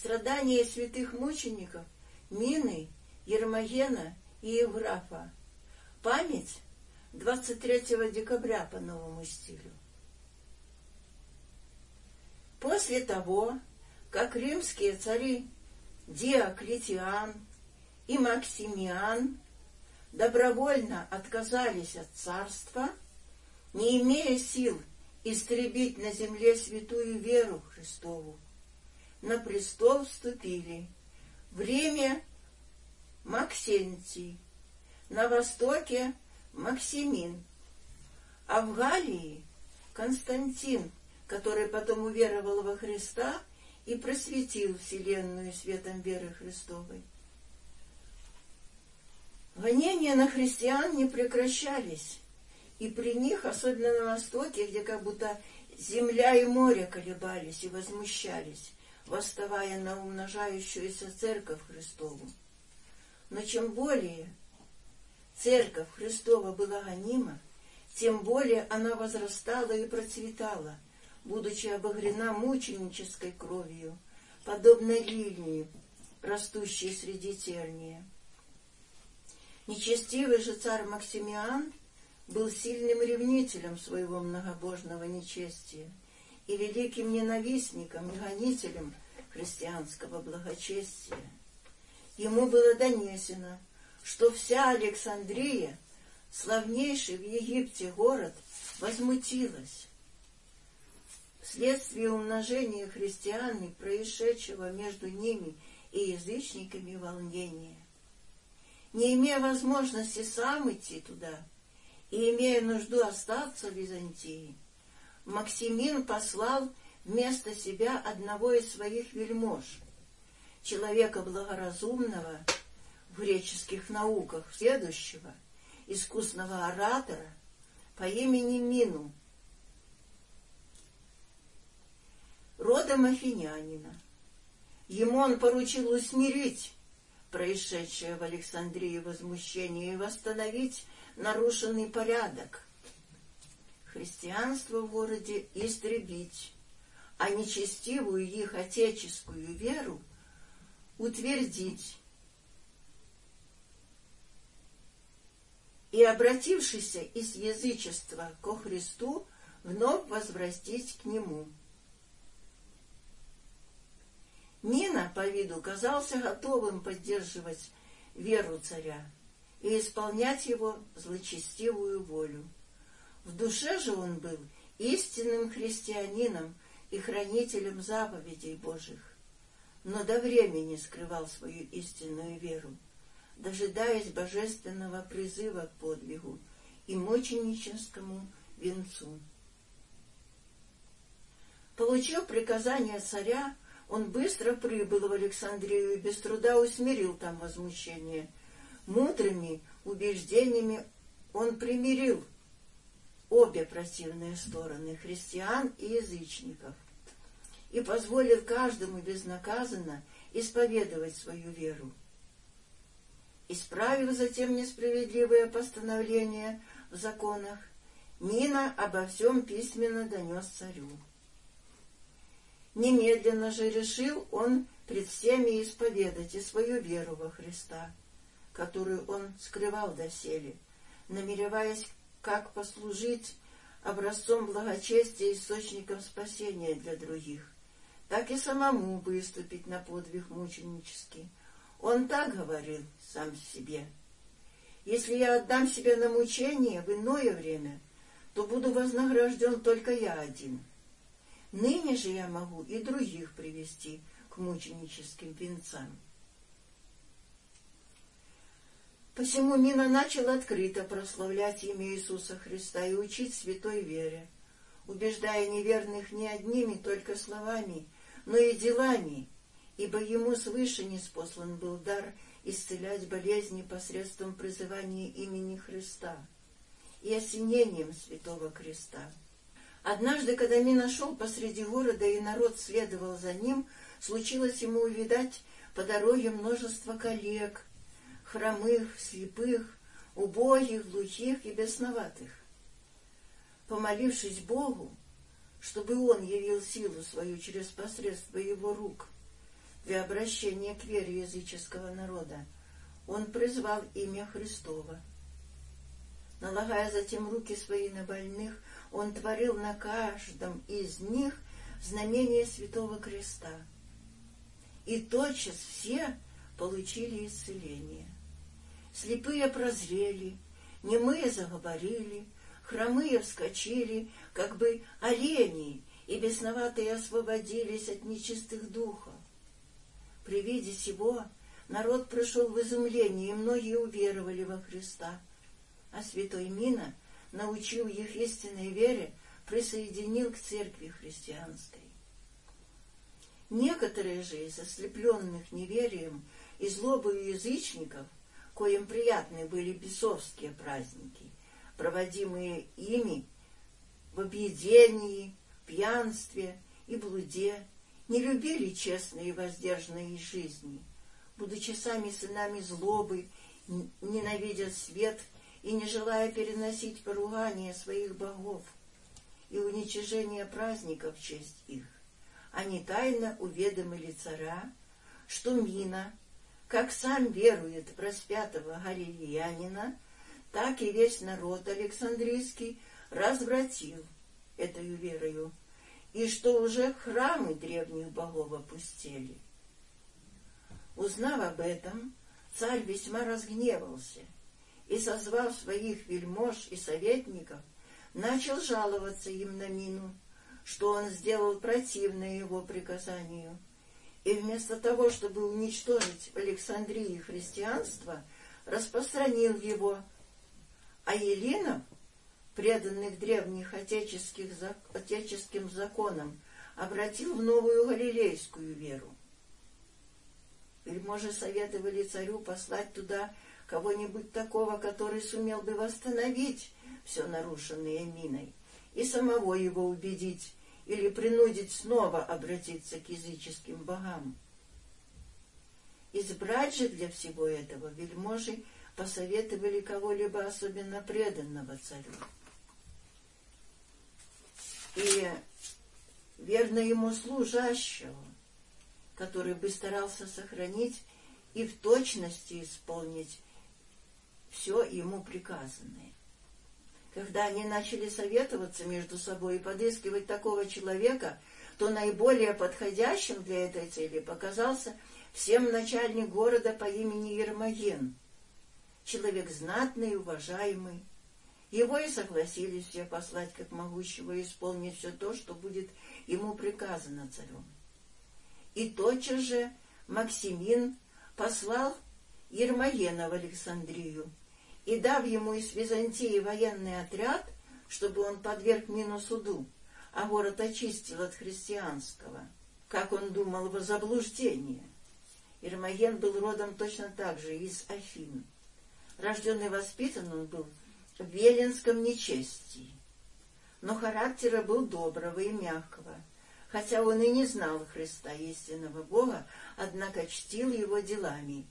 Страдания святых мучеников Мины, Ермогена и Евграфа. Память 23 декабря по новому стилю. После того, как римские цари Диоклетиан и Максимиан добровольно отказались от царства, не имея сил истребить на земле святую веру Христову, на престол вступили. Время Максентий, на востоке Максимин, а в Галлии Константин, который потом уверовал во Христа и просветил вселенную светом веры Христовой. Гонения на христиан не прекращались, и при них, особенно на Востоке, где как будто земля и море колебались и возмущались, восставая на умножающуюся церковь Христову. Но чем более церковь Христова была гонима, тем более она возрастала и процветала, будучи обогрена мученической кровью, подобно лилии, растущей среди терния. Нечестивый же царь Максимиан был сильным ревнителем своего многобожного нечестия и великим ненавистником и гонителем христианского благочестия. Ему было донесено, что вся Александрия, славнейший в Египте город, возмутилась. Вследствие умножения христиан и происшедшего между ними и язычниками волнения не имея возможности сам идти туда и имея нужду остаться в Византии, Максимин послал вместо себя одного из своих вельмож, человека благоразумного в греческих науках, следующего, искусного оратора по имени Мину, родом афинянина. Ему он поручил усмирить происшедшее в Александрии возмущение и восстановить нарушенный порядок. Христианство в городе истребить, а нечестивую их отеческую веру утвердить. И, обратившийся из язычества ко Христу, вновь возвратить к Нему. Нина, по виду, казался готовым поддерживать веру царя и исполнять его злочестивую волю. В душе же он был истинным христианином и хранителем заповедей Божьих, но до времени скрывал свою истинную веру, дожидаясь божественного призыва к подвигу и мученическому венцу. Получив приказание царя, он быстро прибыл в Александрию и без труда усмирил там возмущение. Мудрыми убеждениями он примирил обе противные стороны — христиан и язычников, и позволил каждому безнаказанно исповедовать свою веру. Исправив затем несправедливые постановления в законах, Нина обо всем письменно донес царю. Немедленно же решил он пред всеми исповедать и свою веру во Христа, которую он скрывал доселе, намереваясь как послужить образцом благочестия и источником спасения для других, так и самому выступить на подвиг мученический. Он так говорил сам себе. Если я отдам себя на мучение в иное время, то буду вознагражден только я один — Ныне же я могу и других привести к мученическим венцам. Посему Мина начал открыто прославлять имя Иисуса Христа и учить святой вере, убеждая неверных не одними только словами, но и делами, ибо ему свыше неспослан был дар исцелять болезни посредством призывания имени Христа и осенением святого креста. Однажды, когда Мина шел посреди города, и народ следовал за ним, случилось ему увидать по дороге множество коллег, хромых, слепых, убогих, глухих и бесноватых. Помолившись Богу, чтобы он явил силу свою через посредство его рук, для обращения к вере языческого народа, он призвал имя Христова. Налагая затем руки свои на больных, он творил на каждом из них знамение Святого Креста. И тотчас все получили исцеление. Слепые прозрели, немые заговорили, хромые вскочили, как бы олени, и бесноватые освободились от нечистых духов. При виде сего народ пришел в изумление, и многие уверовали во Христа. А святой Мина научил их истинной вере, присоединил к церкви христианской. Некоторые же из ослепленных неверием и злобою язычников, коим приятны были бесовские праздники, проводимые ими в объедении, пьянстве и блуде, не любили честной и воздержанной жизни, будучи сами сынами злобы, ненавидя свет и не желая переносить поругание своих богов и уничижение праздников в честь их, они тайно уведомили царя, что Мина, как сам верует в распятого галилеянина, так и весь народ Александрийский развратил этой верою, и что уже храмы древних богов опустели. Узнав об этом, царь весьма разгневался и, созвав своих вельмож и советников, начал жаловаться им на мину, что он сделал противное его приказанию, и вместо того, чтобы уничтожить в Александрии христианство, распространил его, а Еленов, преданных древних отеческих, отеческим законам, обратил в новую галилейскую веру. Вельможи советовали царю послать туда кого-нибудь такого, который сумел бы восстановить все нарушенное миной, и самого его убедить или принудить снова обратиться к языческим богам. Избрать же для всего этого вельможи посоветовали кого-либо особенно преданного царю. И верно ему служащего, который бы старался сохранить и в точности исполнить все ему приказанное. Когда они начали советоваться между собой и подыскивать такого человека, то наиболее подходящим для этой цели показался всем начальник города по имени Ермоген, человек знатный и уважаемый. Его и согласились все послать как могущего исполнить все то, что будет ему приказано царем. И тотчас же Максимин послал Ермоена в Александрию и, дав ему из Византии военный отряд, чтобы он подверг мину суду, а город очистил от христианского, как он думал, во заблуждение. Ермоген был родом точно так же, из Афин. Рожденный и воспитан он был в Веленском нечестии, но характера был доброго и мягкого — хотя он и не знал Христа, истинного Бога, однако чтил его делами,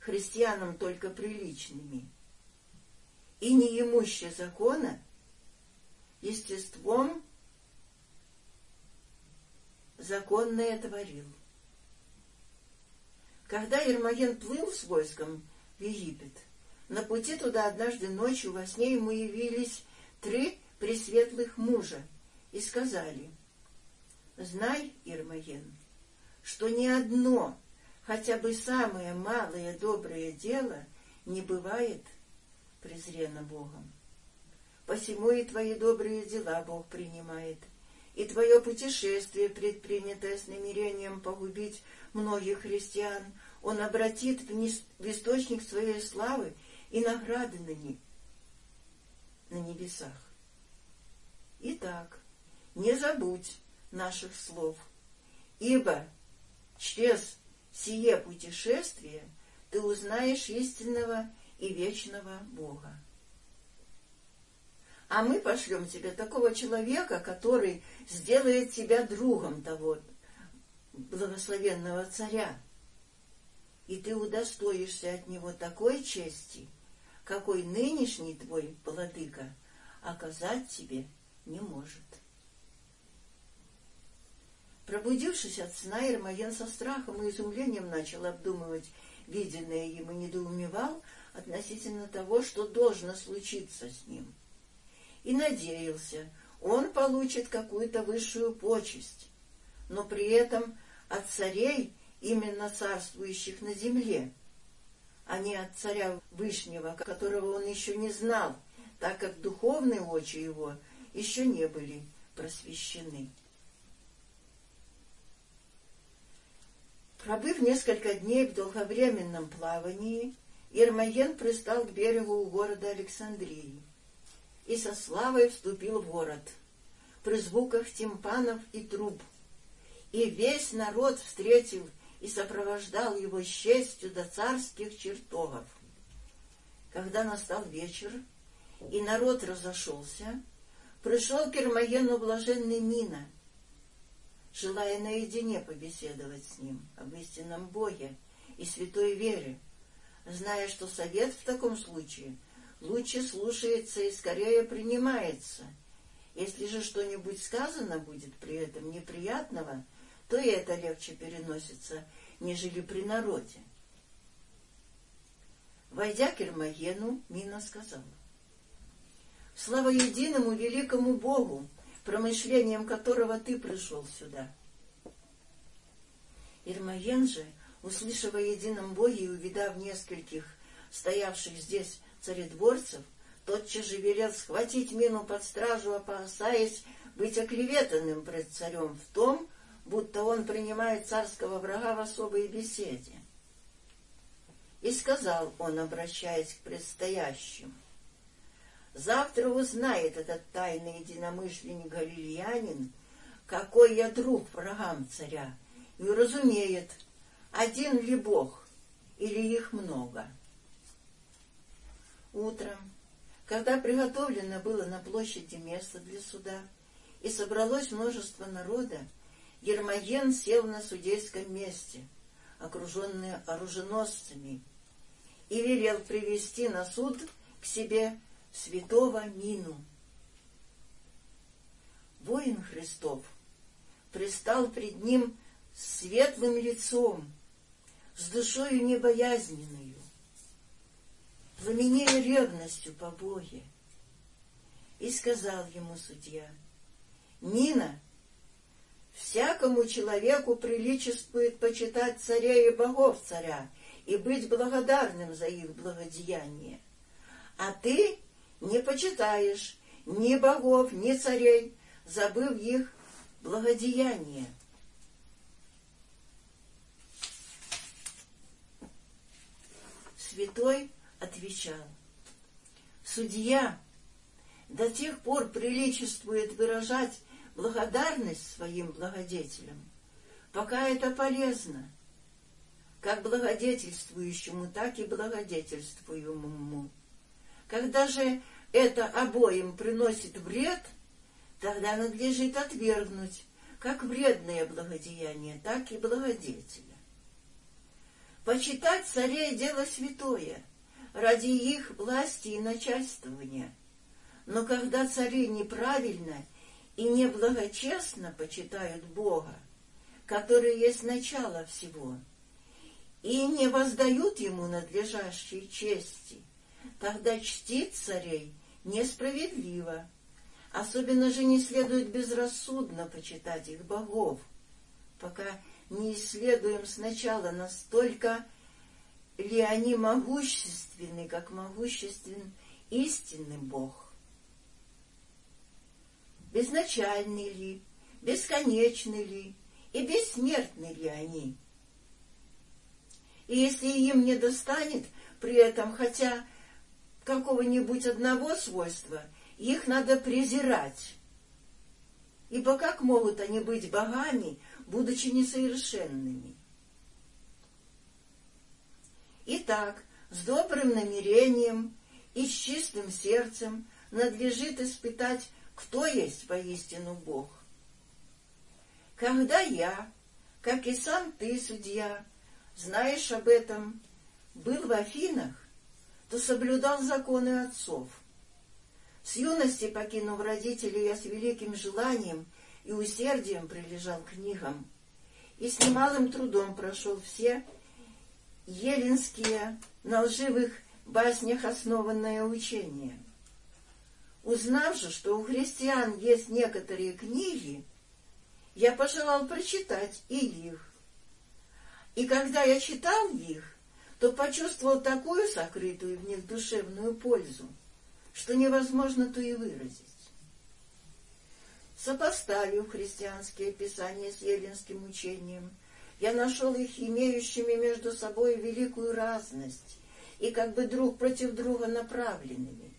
христианам только приличными, и неимуще закона, естеством законное творил. Когда Ермоген плыл с войском в Египет, на пути туда однажды ночью во сне ему явились три пресветлых мужа и сказали — Знай, Ирмоген, что ни одно, хотя бы самое малое доброе дело не бывает презрено Богом. Посему и твои добрые дела Бог принимает, и твое путешествие, предпринятое с намерением погубить многих христиан, Он обратит в, низ, в источник своей славы и награды на, не, на небесах. Итак, не забудь, наших слов. Ибо через сие путешествие ты узнаешь истинного и вечного Бога. А мы пошлем тебе такого человека, который сделает тебя другом того благословенного царя. И ты удостоишься от него такой чести, какой нынешний твой владыка оказать тебе не может. Пробудившись от сна, Ермоген со страхом и изумлением начал обдумывать виденное им и недоумевал относительно того, что должно случиться с ним. И надеялся, он получит какую-то высшую почесть, но при этом от царей, именно царствующих на земле, а не от царя Вышнего, которого он еще не знал, так как духовные очи его еще не были просвещены. Пробыв несколько дней в долговременном плавании, Ермоген пристал к берегу у города Александрии и со славой вступил в город при звуках тимпанов и труб. И весь народ встретил и сопровождал его с честью до царских чертогов. Когда настал вечер, и народ разошелся, пришел к Ермогену блаженный Мина — желая наедине побеседовать с ним об истинном Боге и святой вере, зная, что совет в таком случае лучше слушается и скорее принимается. Если же что-нибудь сказано будет при этом неприятного, то и это легче переносится, нежели при народе. Войдя к Эрмогену, Мина сказала, «Слава единому великому Богу, промышлением которого ты пришел сюда. Ирмаен же, услышав о едином Боге и увидав нескольких стоявших здесь царедворцев, тотчас же велел схватить мину под стражу, опасаясь быть оклеветанным пред царем в том, будто он принимает царского врага в особой беседе. И сказал он, обращаясь к предстоящим, Завтра узнает этот тайный единомышленник галилеянин, какой я друг врагам царя, и разумеет, один ли Бог, или их много. Утром, когда приготовлено было на площади место для суда, и собралось множество народа, Гермоген сел на судейском месте, окруженный оруженосцами, и велел привести на суд к себе святого Мину. Воин Христов пристал пред ним светлым лицом, с душою небоязненную, пламенея ревностью по Боге. И сказал ему судья, «Мина, всякому человеку приличествует почитать царя и богов царя и быть благодарным за их благодеяние. А ты не почитаешь ни богов, ни царей, забыв их благодеяние. Святой отвечал, «Судья до тех пор приличествует выражать благодарность своим благодетелям, пока это полезно, как благодетельствующему, так и благодетельствуемому. Когда же это обоим приносит вред, тогда надлежит отвергнуть как вредное благодеяние, так и благодетеля. Почитать царей — дело святое, ради их власти и начальствования. Но когда цари неправильно и неблагочестно почитают Бога, который есть начало всего, и не воздают ему надлежащей чести, тогда чтить царей несправедливо. Особенно же не следует безрассудно почитать их богов, пока не исследуем сначала настолько ли они могущественны, как могуществен истинный Бог. Безначальны ли, бесконечны ли и бессмертны ли они? И если им не достанет при этом хотя какого-нибудь одного свойства, их надо презирать. Ибо как могут они быть богами, будучи несовершенными? Итак, с добрым намерением и с чистым сердцем надлежит испытать, кто есть поистину Бог. Когда я, как и сам ты, судья, знаешь об этом, был в Афинах, то соблюдал законы отцов. С юности, покинув родителей, я с великим желанием и усердием прилежал к книгам, и с немалым трудом прошел все еленские на лживых баснях основанное учение. Узнав же, что у христиан есть некоторые книги, я пожелал прочитать и их. И когда я читал их, то почувствовал такую сокрытую в них душевную пользу, что невозможно то и выразить. Сопоставив христианские писания с еленским учением, я нашел их имеющими между собой великую разность и как бы друг против друга направленными.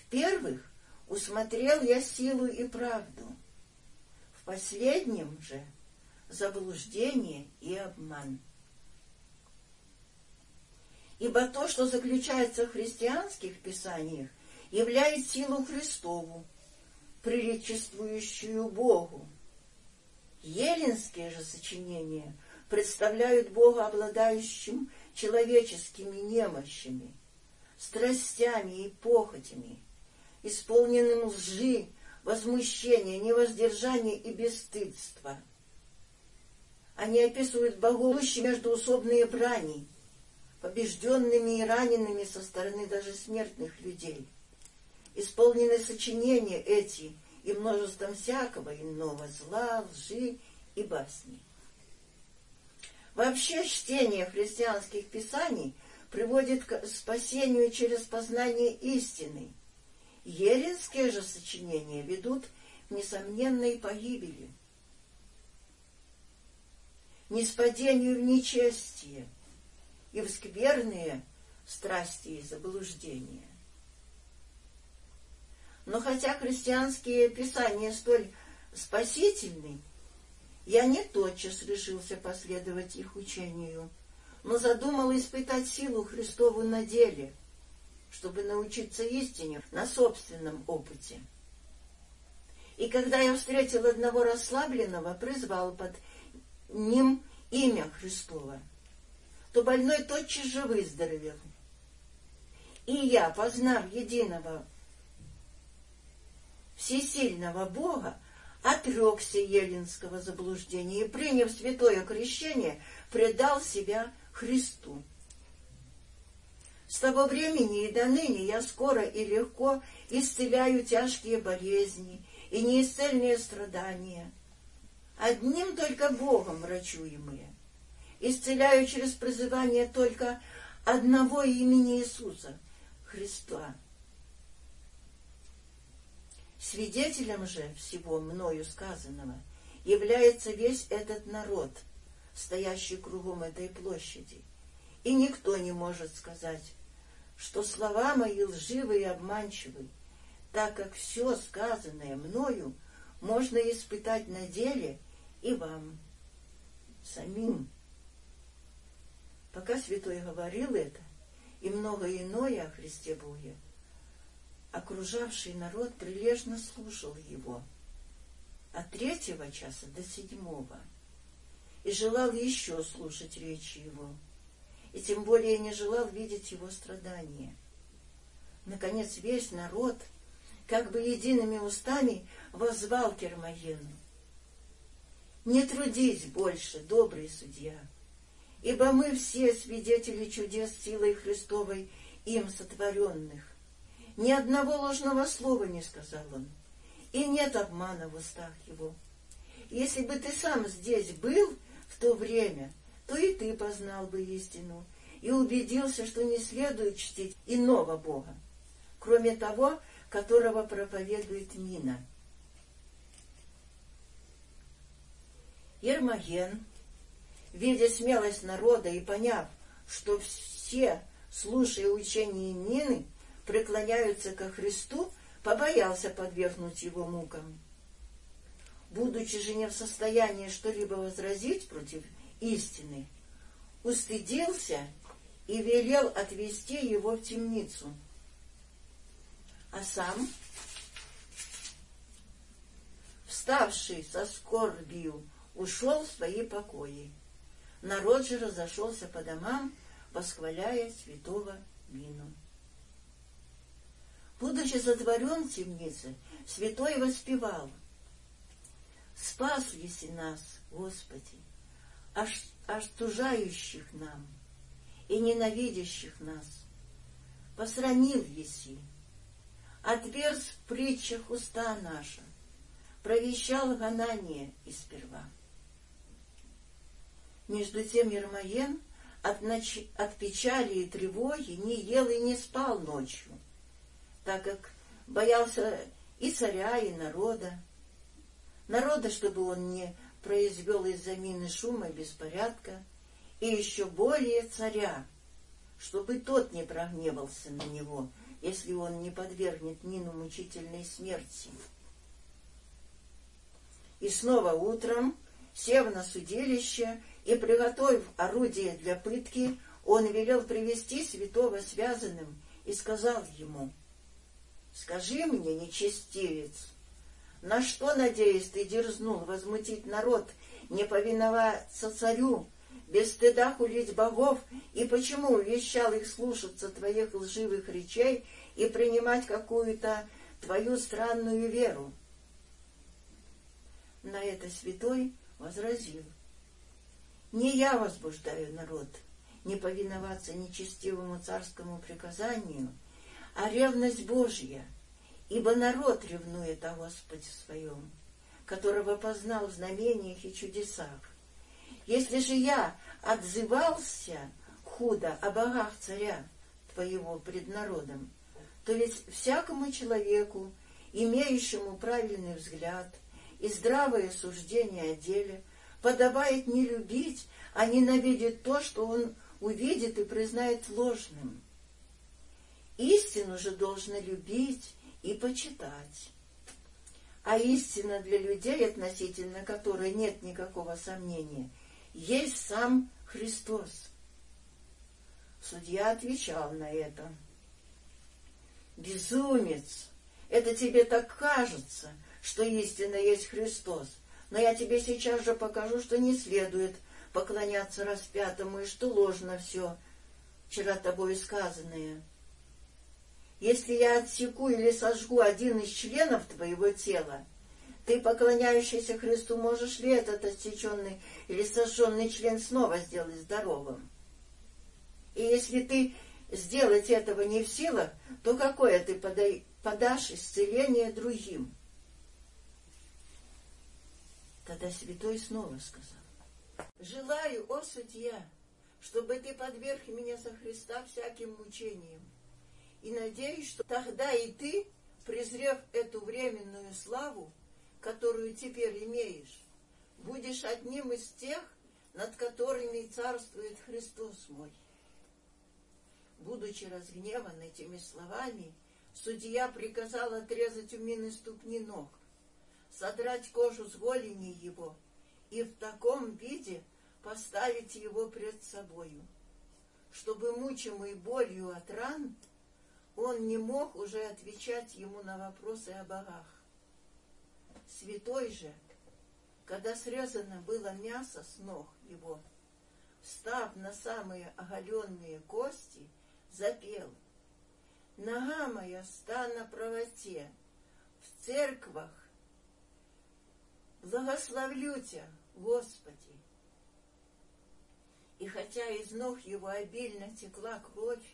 В первых усмотрел я силу и правду, в последнем же заблуждение и обман. Ибо то, что заключается в христианских писаниях, являет силу Христову, приличествующую Богу. Еленские же сочинения представляют Бога обладающим человеческими немощами, страстями и похотями, исполненным лжи, возмущения, невоздержания и бесстыдства. Они описывают богов междуусобные брани, побежденными и ранеными со стороны даже смертных людей — исполнены сочинения эти и множеством всякого иного зла, лжи и басни. Вообще чтение христианских писаний приводит к спасению через познание истины. Еленские же сочинения ведут к несомненной погибели, неспадению в нечестие и в скверные страсти и заблуждения. Но хотя христианские писания столь спасительны, я не тотчас решился последовать их учению, но задумал испытать силу Христову на деле, чтобы научиться истине на собственном опыте. И когда я встретил одного расслабленного, призвал под ним имя Христова, то больной тотчас же выздоровел. И я, познав единого всесильного Бога, отрекся еленского заблуждения и, приняв святое крещение, предал себя Христу. С того времени и до ныне я скоро и легко исцеляю тяжкие болезни и неисцельные страдания, одним только Богом врачуемые. Исцеляю через призывание только одного имени Иисуса, Христа, Свидетелем же всего мною сказанного является весь этот народ, стоящий кругом этой площади. И никто не может сказать, что слова мои лживы и обманчивы, так как все сказанное мною можно испытать на деле и вам самим. Пока святой говорил это, и многое иное о Христе Боге, окружавший народ прилежно слушал его от третьего часа до седьмого и желал еще слушать речи его, и тем более не желал видеть его страдания. Наконец весь народ, как бы едиными устами, возвал к Ермоену. «Не трудись больше, добрый судья, ибо мы все свидетели чудес силой Христовой им сотворенных. Ни одного ложного слова не сказал он, и нет обмана в устах его. Если бы ты сам здесь был в то время, то и ты познал бы истину и убедился, что не следует чтить иного Бога, кроме того, которого проповедует Нина. Ермоген, видя смелость народа и поняв, что все, слушая учение Нины, преклоняются ко Христу, побоялся подвергнуть его мукам. Будучи же не в состоянии что-либо возразить против истины, устыдился и велел отвести его в темницу. А сам, вставший со скорбью, ушел в свои покои. Народ же разошелся по домам, восхваляя святого Мину. Будучи затворен в темнице, святой воспевал Спас еси нас, Господи, аж, остужающих нам и ненавидящих нас. Посранил еси, отверз в притчах уста наша, провещал гонание и сперва. Между тем Ермоен от, ноч... от печали и тревоги не ел и не спал ночью, так как боялся и царя, и народа. Народа, чтобы он не произвел из-за мины шума и беспорядка, и еще более царя, чтобы тот не прогневался на него, если он не подвергнет Нину мучительной смерти. И снова утром, сев на судилище и приготовив орудие для пытки, он велел привести святого связанным и сказал ему, «Скажи мне, нечестивец, на что, надеясь, ты дерзнул возмутить народ, не повиноваться царю, без стыда хулить богов, и почему увещал их слушаться твоих лживых речей и принимать какую-то твою странную веру?» На это святой возразил, «Не я возбуждаю народ, не повиноваться нечестивому царскому приказанию, а ревность Божья, ибо народ ревнует о Господе своем, которого познал в знамениях и чудесах. Если же я отзывался худо о богах царя твоего пред народом, то ведь всякому человеку, имеющему правильный взгляд и здравое суждение о деле, подобает не любить, а ненавидеть то, что он увидит и признает ложным. Истину же должны любить и почитать. А истина для людей, относительно которой нет никакого сомнения, есть сам Христос. Судья отвечал на это. Безумец! Это тебе так кажется, что истина есть Христос, но я тебе сейчас же покажу, что не следует поклоняться распятому и что ложно все, вчера тобой сказанное. Если я отсеку или сожгу один из членов твоего тела, ты, поклоняющийся Христу, можешь ли этот отсеченный или сожженный член снова сделать здоровым? И если ты сделать этого не в силах, то какое ты подашь исцеление другим? Тогда святой снова сказал, «Желаю, о судья, чтобы ты подверг меня за Христа всяким мучениям, и надеюсь, что тогда и ты, презрев эту временную славу, которую теперь имеешь, будешь одним из тех, над которыми царствует Христос мой. Будучи разгневан этими словами, судья приказал отрезать у Мины ступни ног, содрать кожу с голени его и в таком виде поставить его пред собою, чтобы, мучимый болью от ран, он не мог уже отвечать ему на вопросы о богах. Святой же, когда срезано было мясо с ног его, встав на самые оголенные кости, запел «Нога моя ста на правоте, в церквах благословлю Тебя, Господи!» И хотя из ног его обильно текла кровь,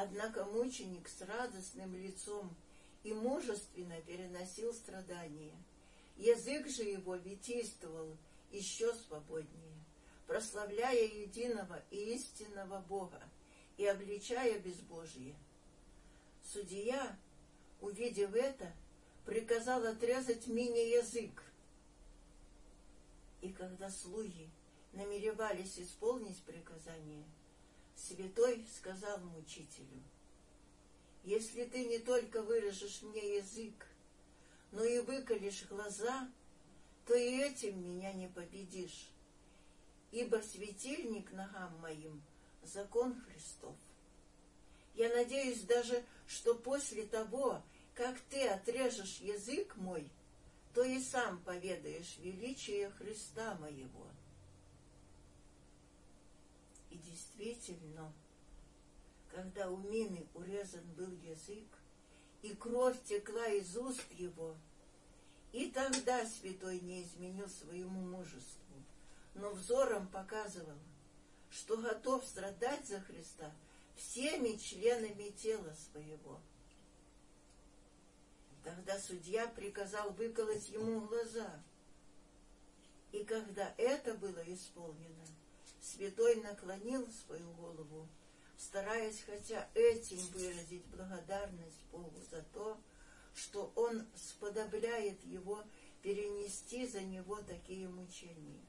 Однако мученик с радостным лицом и мужественно переносил страдания. Язык же его витийствовал еще свободнее, прославляя единого и истинного Бога и обличая безбожие. Судья, увидев это, приказал отрезать Мине язык. И когда слуги намеревались исполнить приказание, Святой сказал мучителю, «Если ты не только выражешь мне язык, но и выколешь глаза, то и этим меня не победишь, ибо светильник ногам моим — закон Христов. Я надеюсь даже, что после того, как ты отрежешь язык мой, то и сам поведаешь величие Христа моего» действительно, когда у Мины урезан был язык, и кровь текла из уст его, И тогда святой не изменил своему мужеству, но взором показывал, что готов страдать за Христа всеми членами тела своего. Тогда судья приказал выколоть ему глаза. И когда это было исполнено, святой наклонил свою голову, стараясь хотя этим выразить благодарность Богу за то, что он сподобляет его перенести за него такие мучения.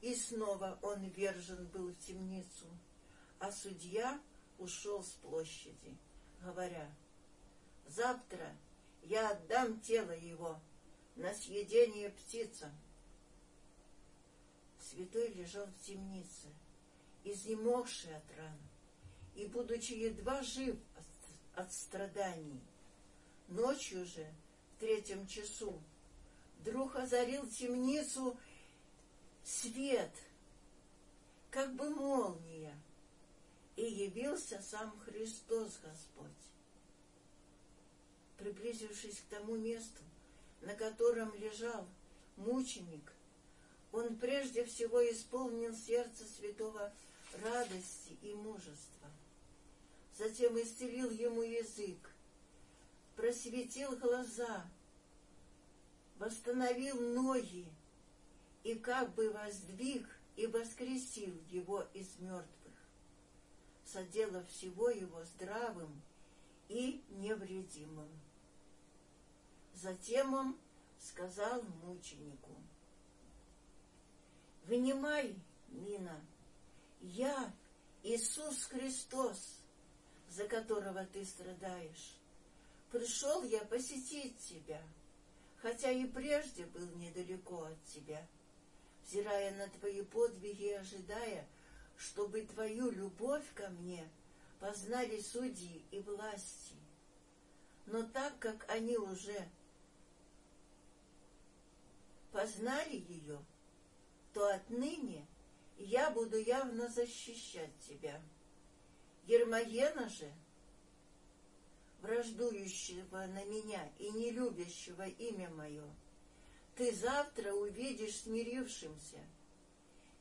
И снова он вержен был в темницу, а судья ушел с площади, говоря, «Завтра я отдам тело его на съедение птицам». Святой лежал в темнице, изнемогший от ран, и, будучи едва жив от, от страданий, Ночью же, в третьем часу, вдруг озарил темницу свет, как бы молния, и явился сам Христос Господь. Приблизившись к тому месту, на котором лежал мученик, он прежде всего исполнил сердце святого радости и мужества. Затем исцелил ему язык, просветил глаза, восстановил ноги и как бы воздвиг и воскресил его из мертвых, соделав всего его здравым и невредимым. Затем он сказал мученику, «Внимай, Нина, я Иисус Христос, за которого ты страдаешь. Пришел я посетить тебя, хотя и прежде был недалеко от тебя, взирая на твои подвиги и ожидая, чтобы твою любовь ко мне познали судьи и власти. Но так как они уже познали ее, то отныне я буду явно защищать тебя. Гермогена же — враждующего на меня и не любящего имя мое, ты завтра увидишь смирившимся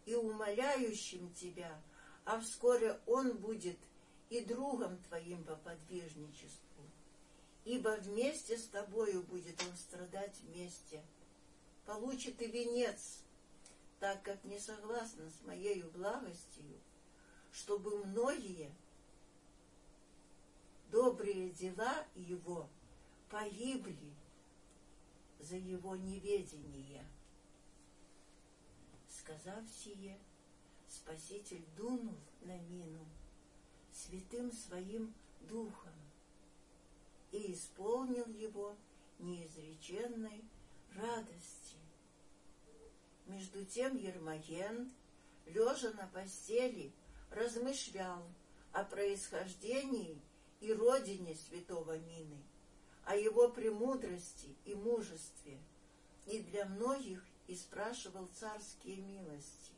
и умоляющим тебя, а вскоре он будет и другом твоим по подвижничеству, ибо вместе с тобою будет он страдать вместе. Получит и венец, так как не согласно с моею благостью, чтобы многие добрые дела его погибли за его неведение. Сказав сие, Спаситель дунул на мину святым своим духом и исполнил его неизреченной радости. Между тем Ермоген, лежа на постели, размышлял о происхождении и родине святого Мины, о его премудрости и мужестве, и для многих и спрашивал царские милости.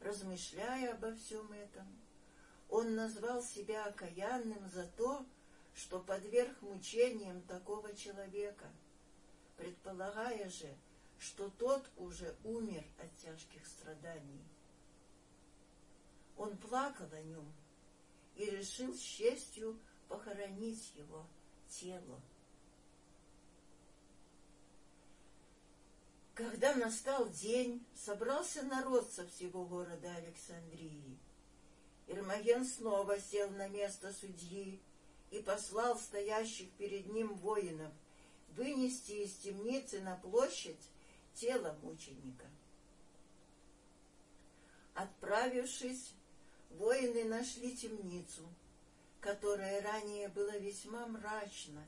Размышляя обо всем этом, он назвал себя окаянным за то, что подверг мучениям такого человека, предполагая же, что тот уже умер от тяжких страданий. Он плакал о нем и решил с честью похоронить его тело. Когда настал день, собрался народ со всего города Александрии. Ирмоген снова сел на место судьи и послал стоящих перед ним воинов вынести из темницы на площадь тело мученика. Отправившись воины нашли темницу, которая ранее была весьма мрачна,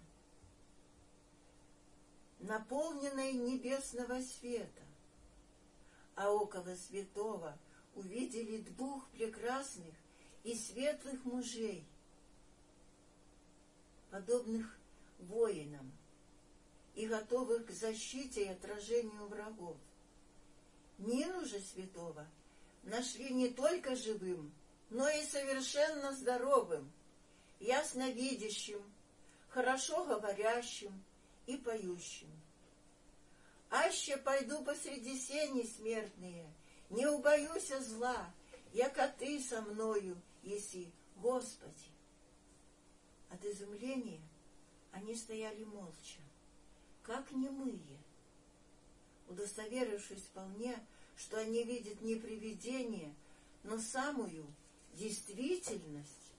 наполненной небесного света, а около святого увидели двух прекрасных и светлых мужей, подобных воинам и готовых к защите и отражению врагов. Нину же святого нашли не только живым, но и совершенно здоровым, ясновидящим, хорошо говорящим и поющим. Аще пойду посреди сени смертные, не убоюся зла, яко ты со мною, еси, Господи. От изумления они стояли молча, как немые, удостоверившись вполне, что они видят не привидение, но самую действительность,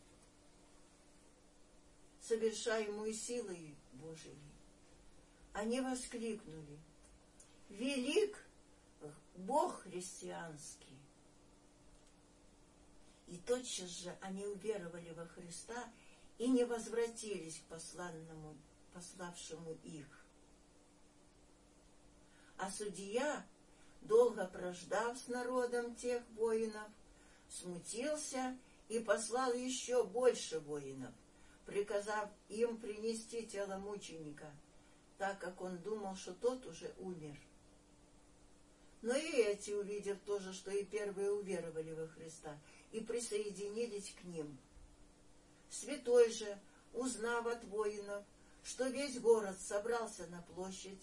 совершаемую силой Божией. Они воскликнули, «Велик Бог христианский!» И тотчас же они уверовали во Христа и не возвратились к посланному, пославшему их. А судья, долго прождав с народом тех воинов, смутился и послал еще больше воинов, приказав им принести тело мученика, так как он думал, что тот уже умер. Но и эти, увидев то же, что и первые уверовали во Христа, и присоединились к ним. Святой же, узнав от воинов, что весь город собрался на площадь,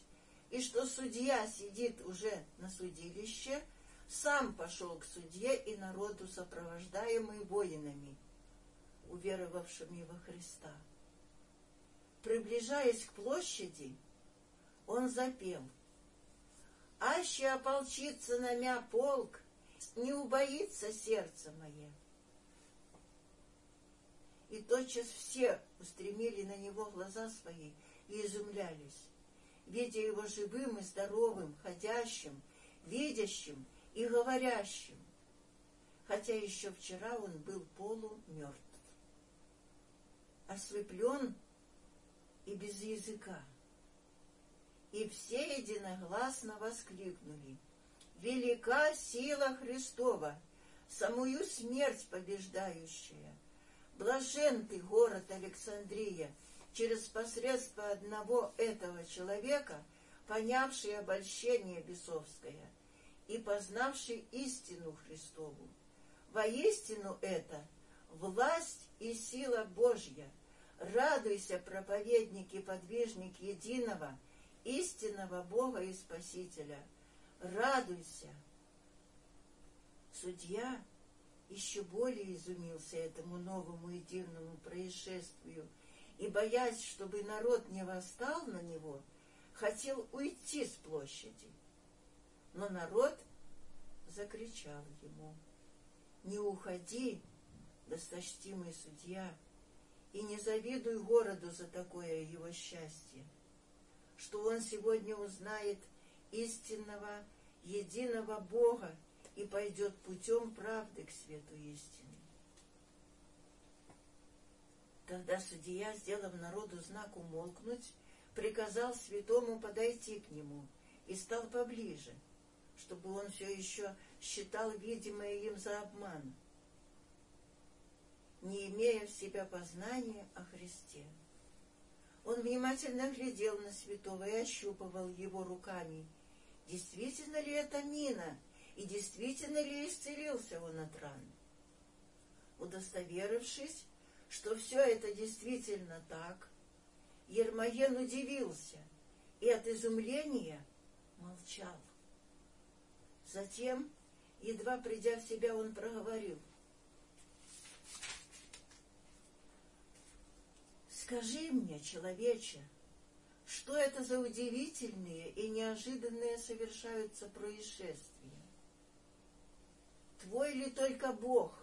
и что судья сидит уже на судилище, сам пошел к судье и народу, сопровождаемый воинами, уверовавшими во Христа. Приближаясь к площади, он запел «Аще ополчится на мя полк, не убоится сердце мое». И тотчас все устремили на него глаза свои и изумлялись, видя его живым и здоровым, ходящим, видящим и говорящим, хотя еще вчера он был полумертв, ослеплен и без языка. И все единогласно воскликнули «Велика сила Христова, самую смерть побеждающая! Блажен ты, город Александрия, через посредство одного этого человека, понявший обольщение бесовское и познавший истину Христову. Воистину это власть и сила Божья. Радуйся, проповедник и подвижник единого, истинного Бога и Спасителя. Радуйся. Судья еще более изумился этому новому и дивному происшествию и, боясь, чтобы народ не восстал на него, хотел уйти с площади. Но народ закричал ему, «Не уходи, досточтимый судья, и не завидуй городу за такое его счастье, что он сегодня узнает истинного, единого Бога и пойдет путем правды к свету истины. Тогда судья, сделав народу знак умолкнуть, приказал святому подойти к нему и стал поближе, чтобы он все еще считал видимое им за обман, не имея в себя познания о Христе. Он внимательно глядел на святого и ощупывал его руками. Действительно ли это мина, и действительно ли исцелился он от ран? Удостоверившись, что все это действительно так, Ермоен удивился и от изумления молчал. Затем, едва придя в себя, он проговорил. «Скажи мне, человече, что это за удивительные и неожиданные совершаются происшествия? Твой ли только Бог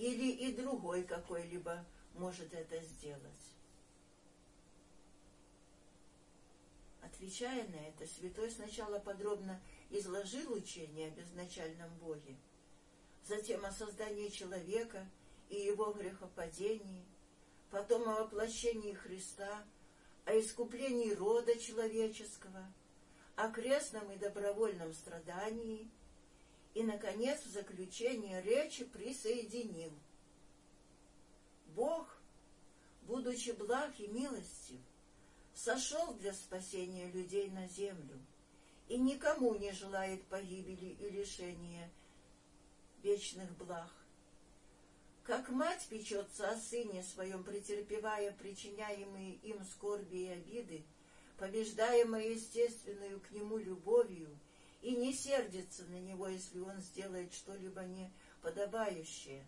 или и другой какой-либо может это сделать. Отвечая на это, святой сначала подробно изложил учение о безначальном Боге, затем о создании человека и его грехопадении, потом о воплощении Христа, о искуплении рода человеческого, о крестном и добровольном страдании – и, наконец, в заключение речи присоединил. Бог, будучи благ и милостив, сошел для спасения людей на землю и никому не желает погибели и лишения вечных благ. Как мать печется о сыне своем, претерпевая причиняемые им скорби и обиды, побеждаемая естественную к нему любовью, и не сердится на него, если он сделает что-либо неподобающее,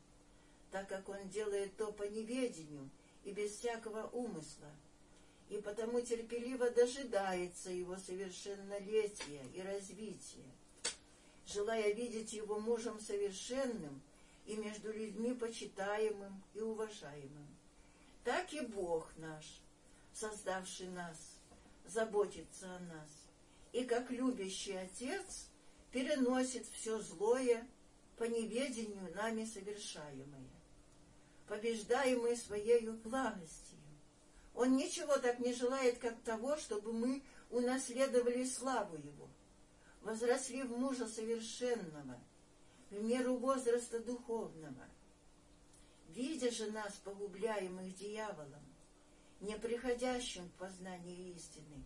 так как он делает то по неведению и без всякого умысла, и потому терпеливо дожидается его совершеннолетия и развития, желая видеть его мужем совершенным и между людьми почитаемым и уважаемым. Так и Бог наш, создавший нас, заботится о нас, и как любящий Отец переносит все злое по неведению нами совершаемое, побеждаемое Своею благостью он ничего так не желает, как того, чтобы мы унаследовали славу Его, возросли в мужа совершенного, в меру возраста духовного. Видя же нас, погубляемых дьяволом, не приходящим к познанию истины,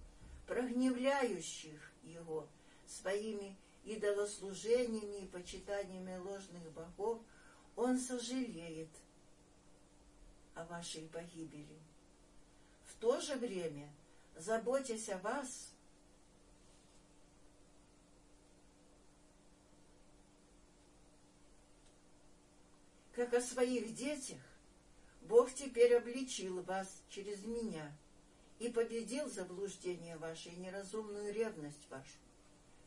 прогневляющих его своими идолослужениями и почитаниями ложных богов, он сожалеет о вашей погибели. В то же время, заботясь о вас, как о своих детях, Бог теперь обличил вас через меня и победил заблуждение ваше и неразумную ревность вашу,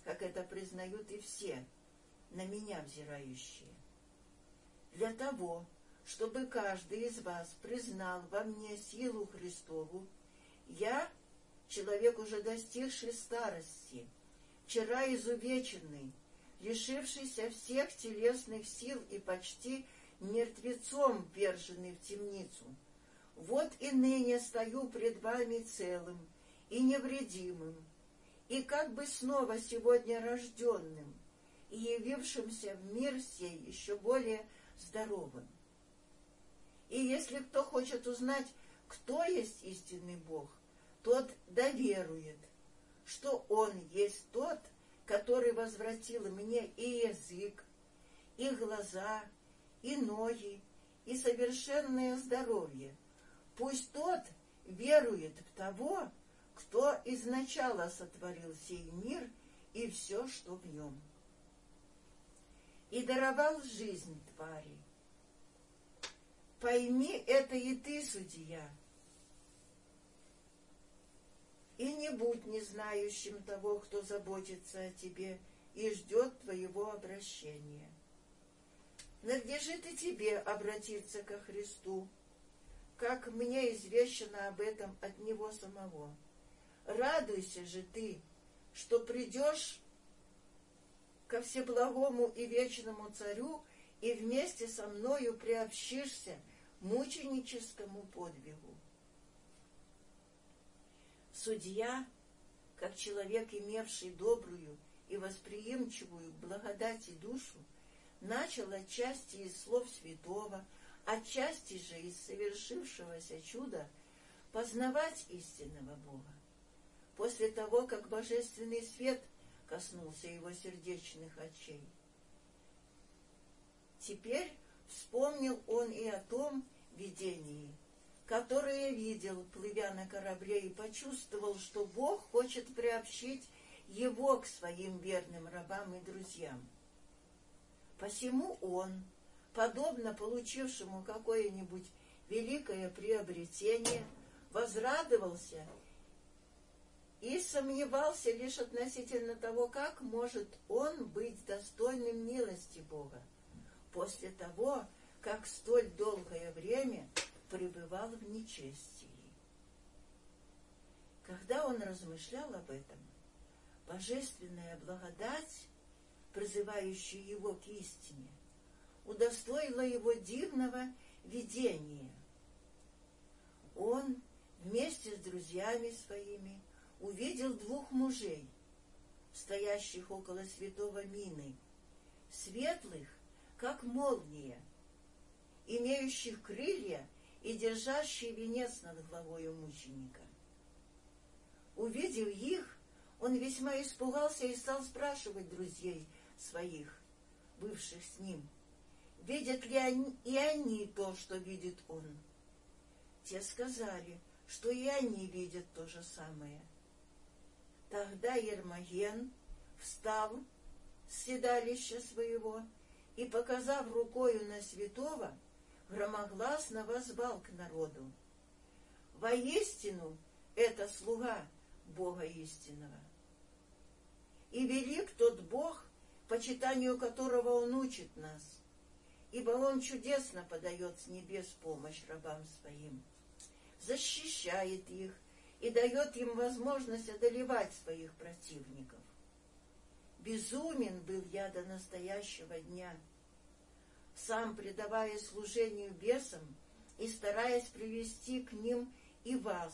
как это признают и все, на меня взирающие. Для того, чтобы каждый из вас признал во мне силу Христову. Я, человек уже достигший старости, вчера изувеченный, лишившийся всех телесных сил и почти мертвецом верженный в темницу, вот и ныне стою пред вами целым и невредимым, и как бы снова сегодня рожденным, и явившимся в мир сей еще более здоровым. И если кто хочет узнать, кто есть истинный Бог, тот доверует, что Он есть тот, который возвратил мне и язык, и глаза, и ноги, и совершенное здоровье. Пусть тот верует в того, кто изначало сотворил сей мир и все, что в нем. И даровал жизнь твари, Пойми это и ты, судья. И не будь незнающим того, кто заботится о тебе и ждет твоего обращения. Надлежит и тебе обратиться ко Христу, как мне извещено об этом от Него самого. Радуйся же ты, что придешь ко Всеблагому и Вечному Царю и вместе со мною приобщишься мученическому подвигу. Судья, как человек, имевший добрую и восприимчивую к благодати душу, начал отчасти из слов святого, отчасти же из совершившегося чуда познавать истинного Бога. После того, как божественный свет коснулся его сердечных очей. Теперь Вспомнил он и о том видении, которое видел, плывя на корабле, и почувствовал, что Бог хочет приобщить его к своим верным рабам и друзьям. Посему он, подобно получившему какое-нибудь великое приобретение, возрадовался и сомневался лишь относительно того, как может он быть достойным милости Бога после того, как столь долгое время пребывал в нечестии. Когда он размышлял об этом, божественная благодать, призывающая его к истине, удостоила его дивного видения. Он вместе с друзьями своими увидел двух мужей, стоящих около святого Мины, светлых как молния, имеющих крылья и держащий венец над головою мученика. Увидев их, он весьма испугался и стал спрашивать друзей своих, бывших с ним, видят ли они, и они то, что видит он. Те сказали, что и они видят то же самое. Тогда Ермоген встал с седалища своего и, показав рукою на святого, громогласно возвал к народу. Воистину это слуга Бога истинного. И велик тот Бог, почитанию которого Он учит нас, ибо Он чудесно подает с небес помощь рабам своим, защищает их и дает им возможность одолевать своих противников. Безумен был я до настоящего дня, сам предавая служению бесам и стараясь привести к ним и вас,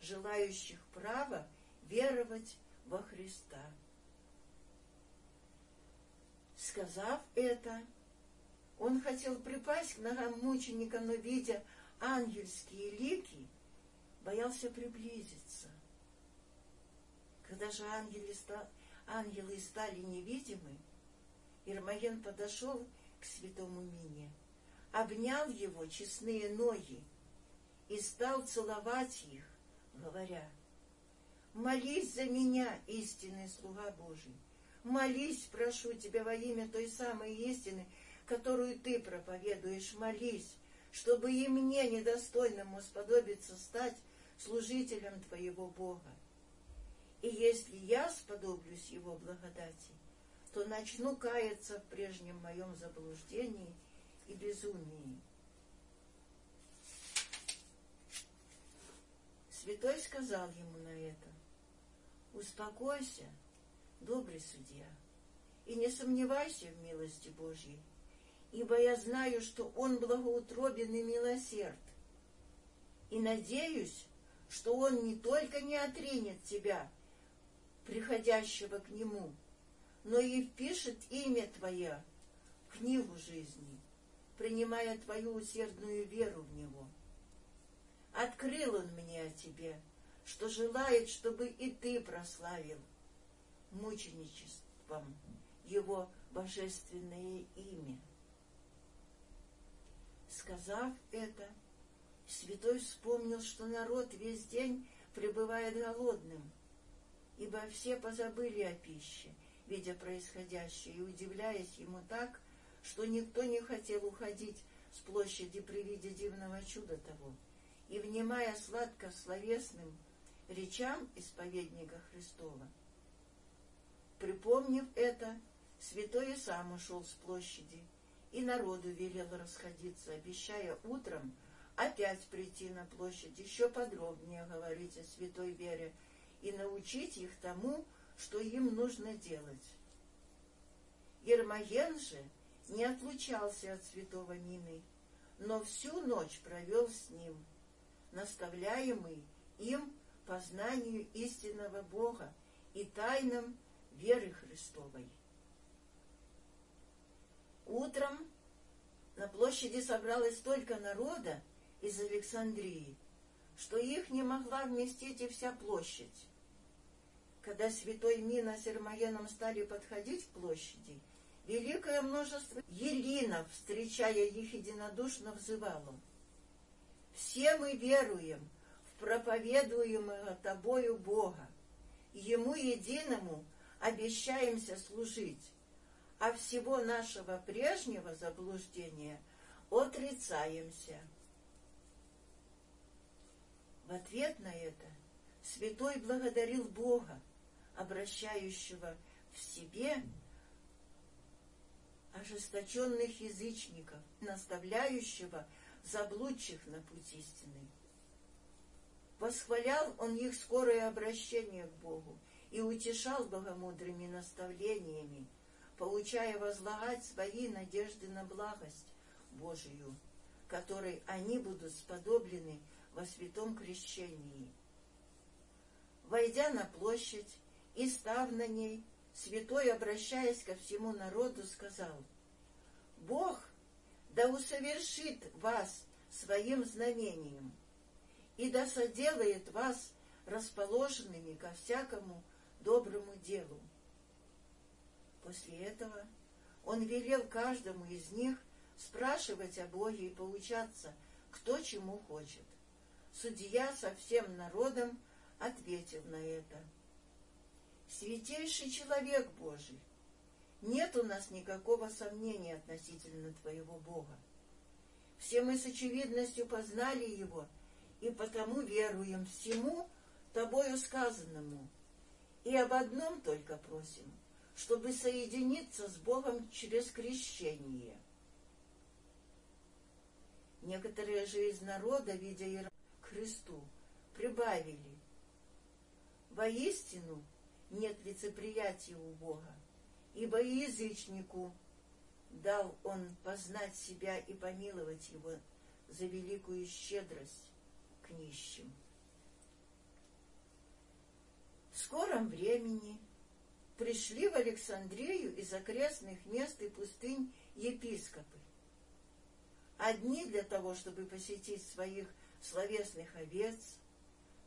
желающих права веровать во Христа. Сказав это, он хотел припасть к ногам мученика, но, видя ангельские лики, боялся приблизиться. Когда же ангелы, ангелы стали невидимы, Ирмаген подошел к святому Мине, обнял его честные ноги и стал целовать их, говоря, «Молись за меня, истинный слуга Божий, молись, прошу тебя во имя той самой истины, которую ты проповедуешь, молись, чтобы и мне, недостойному, сподобиться стать служителем твоего Бога. И если я сподоблюсь его благодати, то начну каяться в прежнем моем заблуждении и безумии. Святой сказал ему на это, «Успокойся, добрый судья, и не сомневайся в милости Божьей, ибо я знаю, что Он благоутробен и милосерд, и надеюсь, что Он не только не отринет тебя, приходящего к Нему, но и впишет имя Твое в книгу жизни, принимая Твою усердную веру в Него. Открыл Он мне о Тебе, что желает, чтобы и Ты прославил мученичеством Его божественное имя. Сказав это, святой вспомнил, что народ весь день пребывает голодным, ибо все позабыли о пище, видя происходящее, и удивляясь ему так, что никто не хотел уходить с площади при виде дивного чуда того, и, внимая сладко-словесным речам исповедника Христова. Припомнив это, святой и сам ушел с площади, и народу велел расходиться, обещая утром опять прийти на площадь, еще подробнее говорить о святой вере и научить их тому, что им нужно делать. Ермоген же не отлучался от святого Мины, но всю ночь провел с ним, наставляемый им познанию истинного Бога и тайнам веры Христовой. Утром на площади собралось столько народа из Александрии, что их не могла вместить и вся площадь. Когда святой Мина с Ирмаеном стали подходить к площади, великое множество елинов, встречая их единодушно, взывало. «Все мы веруем в проповедуемого тобою Бога, Ему единому обещаемся служить, а всего нашего прежнего заблуждения отрицаемся. В ответ на это святой благодарил Бога, обращающего в себе ожесточенных язычников, наставляющего заблудших на путь истины. Восхвалял он их скорое обращение к Богу и утешал богомудрыми наставлениями, получая возлагать свои надежды на благость Божию, которой они будут сподоблены во святом крещении. Войдя на площадь и став на ней, святой, обращаясь ко всему народу, сказал, «Бог да усовершит вас своим знамением и да соделает вас расположенными ко всякому доброму делу. После этого он велел каждому из них спрашивать о Боге и поучаться, кто чему хочет. Судья со всем народом ответил на это. «Святейший человек Божий, нет у нас никакого сомнения относительно Твоего Бога. Все мы с очевидностью познали Его, и потому веруем всему Тобою сказанному, и об одном только просим, чтобы соединиться с Богом через крещение. Некоторые же из народа, видя Иер... к Христу, прибавили, «Воистину нет лицеприятия у Бога, ибо язычнику дал он познать себя и помиловать его за великую щедрость к нищим». В скором времени пришли в Александрию из окрестных мест и пустынь епископы. Одни для того, чтобы посетить своих словесных овец,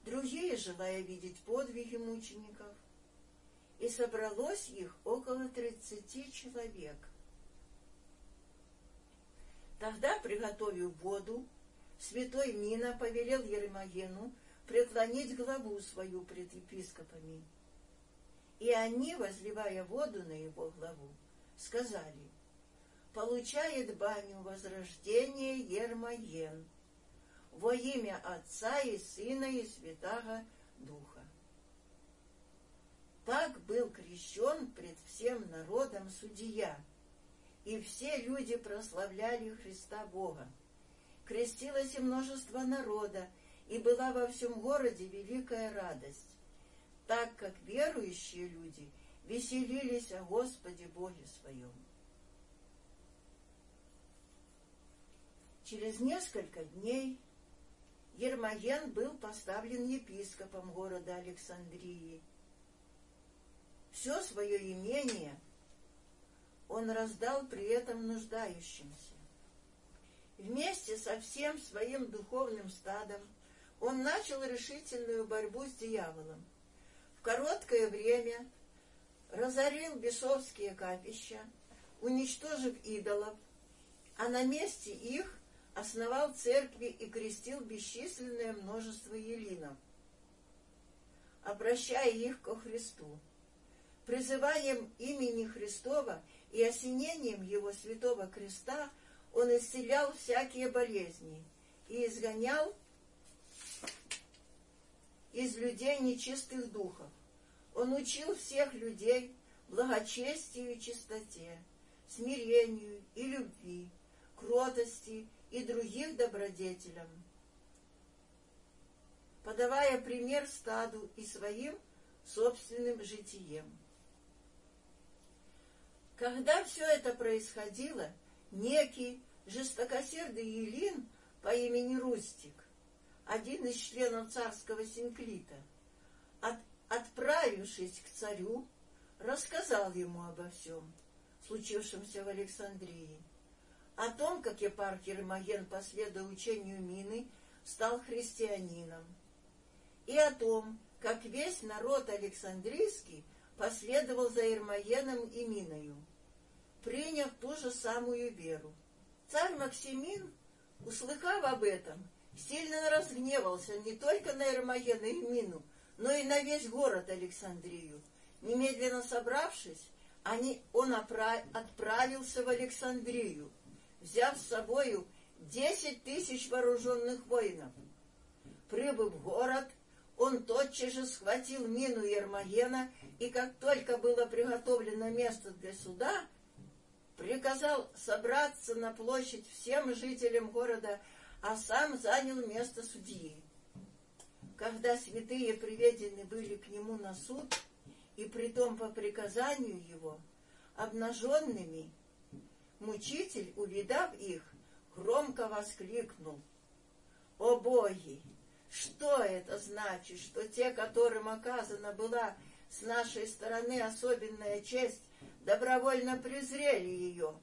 другие, желая видеть подвиги мучеников, и собралось их около тридцати человек. Тогда, приготовив воду, святой Мина повелел Еремогену преклонить главу свою пред епископами. И они, возливая воду на его главу, сказали, «Получает баню возрождения Ермоен во имя Отца и Сына и Святаго Духа». Так был крещен пред всем народом судья, и все люди прославляли Христа Бога. Крестилось и множество народа, и была во всем городе великая радость, так как верующие люди веселились о Господе Боге своем. Через несколько дней Ермоген был поставлен епископом города Александрии. Все свое имение он раздал при этом нуждающимся. Вместе со всем своим духовным стадом он начал решительную борьбу с дьяволом. Короткое время разорил бесовские капища, уничтожив идолов, а на месте их основал церкви и крестил бесчисленное множество елинов, обращая их ко Христу. Призыванием имени Христова и осенением Его святого креста он исцелял всякие болезни и изгонял из людей нечистых духов. Он учил всех людей благочестию и чистоте, смирению и любви, кротости и других добродетелям, подавая пример стаду и своим собственным житием. Когда все это происходило, некий жестокосердый Елин по имени Рустик один из членов царского синклита, от, отправившись к царю, рассказал ему обо всем, случившемся в Александрии, о том, как епарх Ермоген, последуя учению Мины, стал христианином, и о том, как весь народ Александрийский последовал за Ермоеном и Миною, приняв ту же самую веру. Царь Максимин, услыхав об этом, сильно разгневался не только на Эрмоена и Мину, но и на весь город Александрию. Немедленно собравшись, они, он отправился в Александрию, взяв с собою десять тысяч вооруженных воинов. Прибыв в город, он тотчас же схватил мину Ермогена, и как только было приготовлено место для суда, приказал собраться на площадь всем жителям города а сам занял место судьи. Когда святые приведены были к нему на суд, и притом по приказанию его, обнаженными, мучитель, увидав их, громко воскликнул. «О боги! Что это значит, что те, которым оказана была с нашей стороны особенная честь, добровольно презрели ее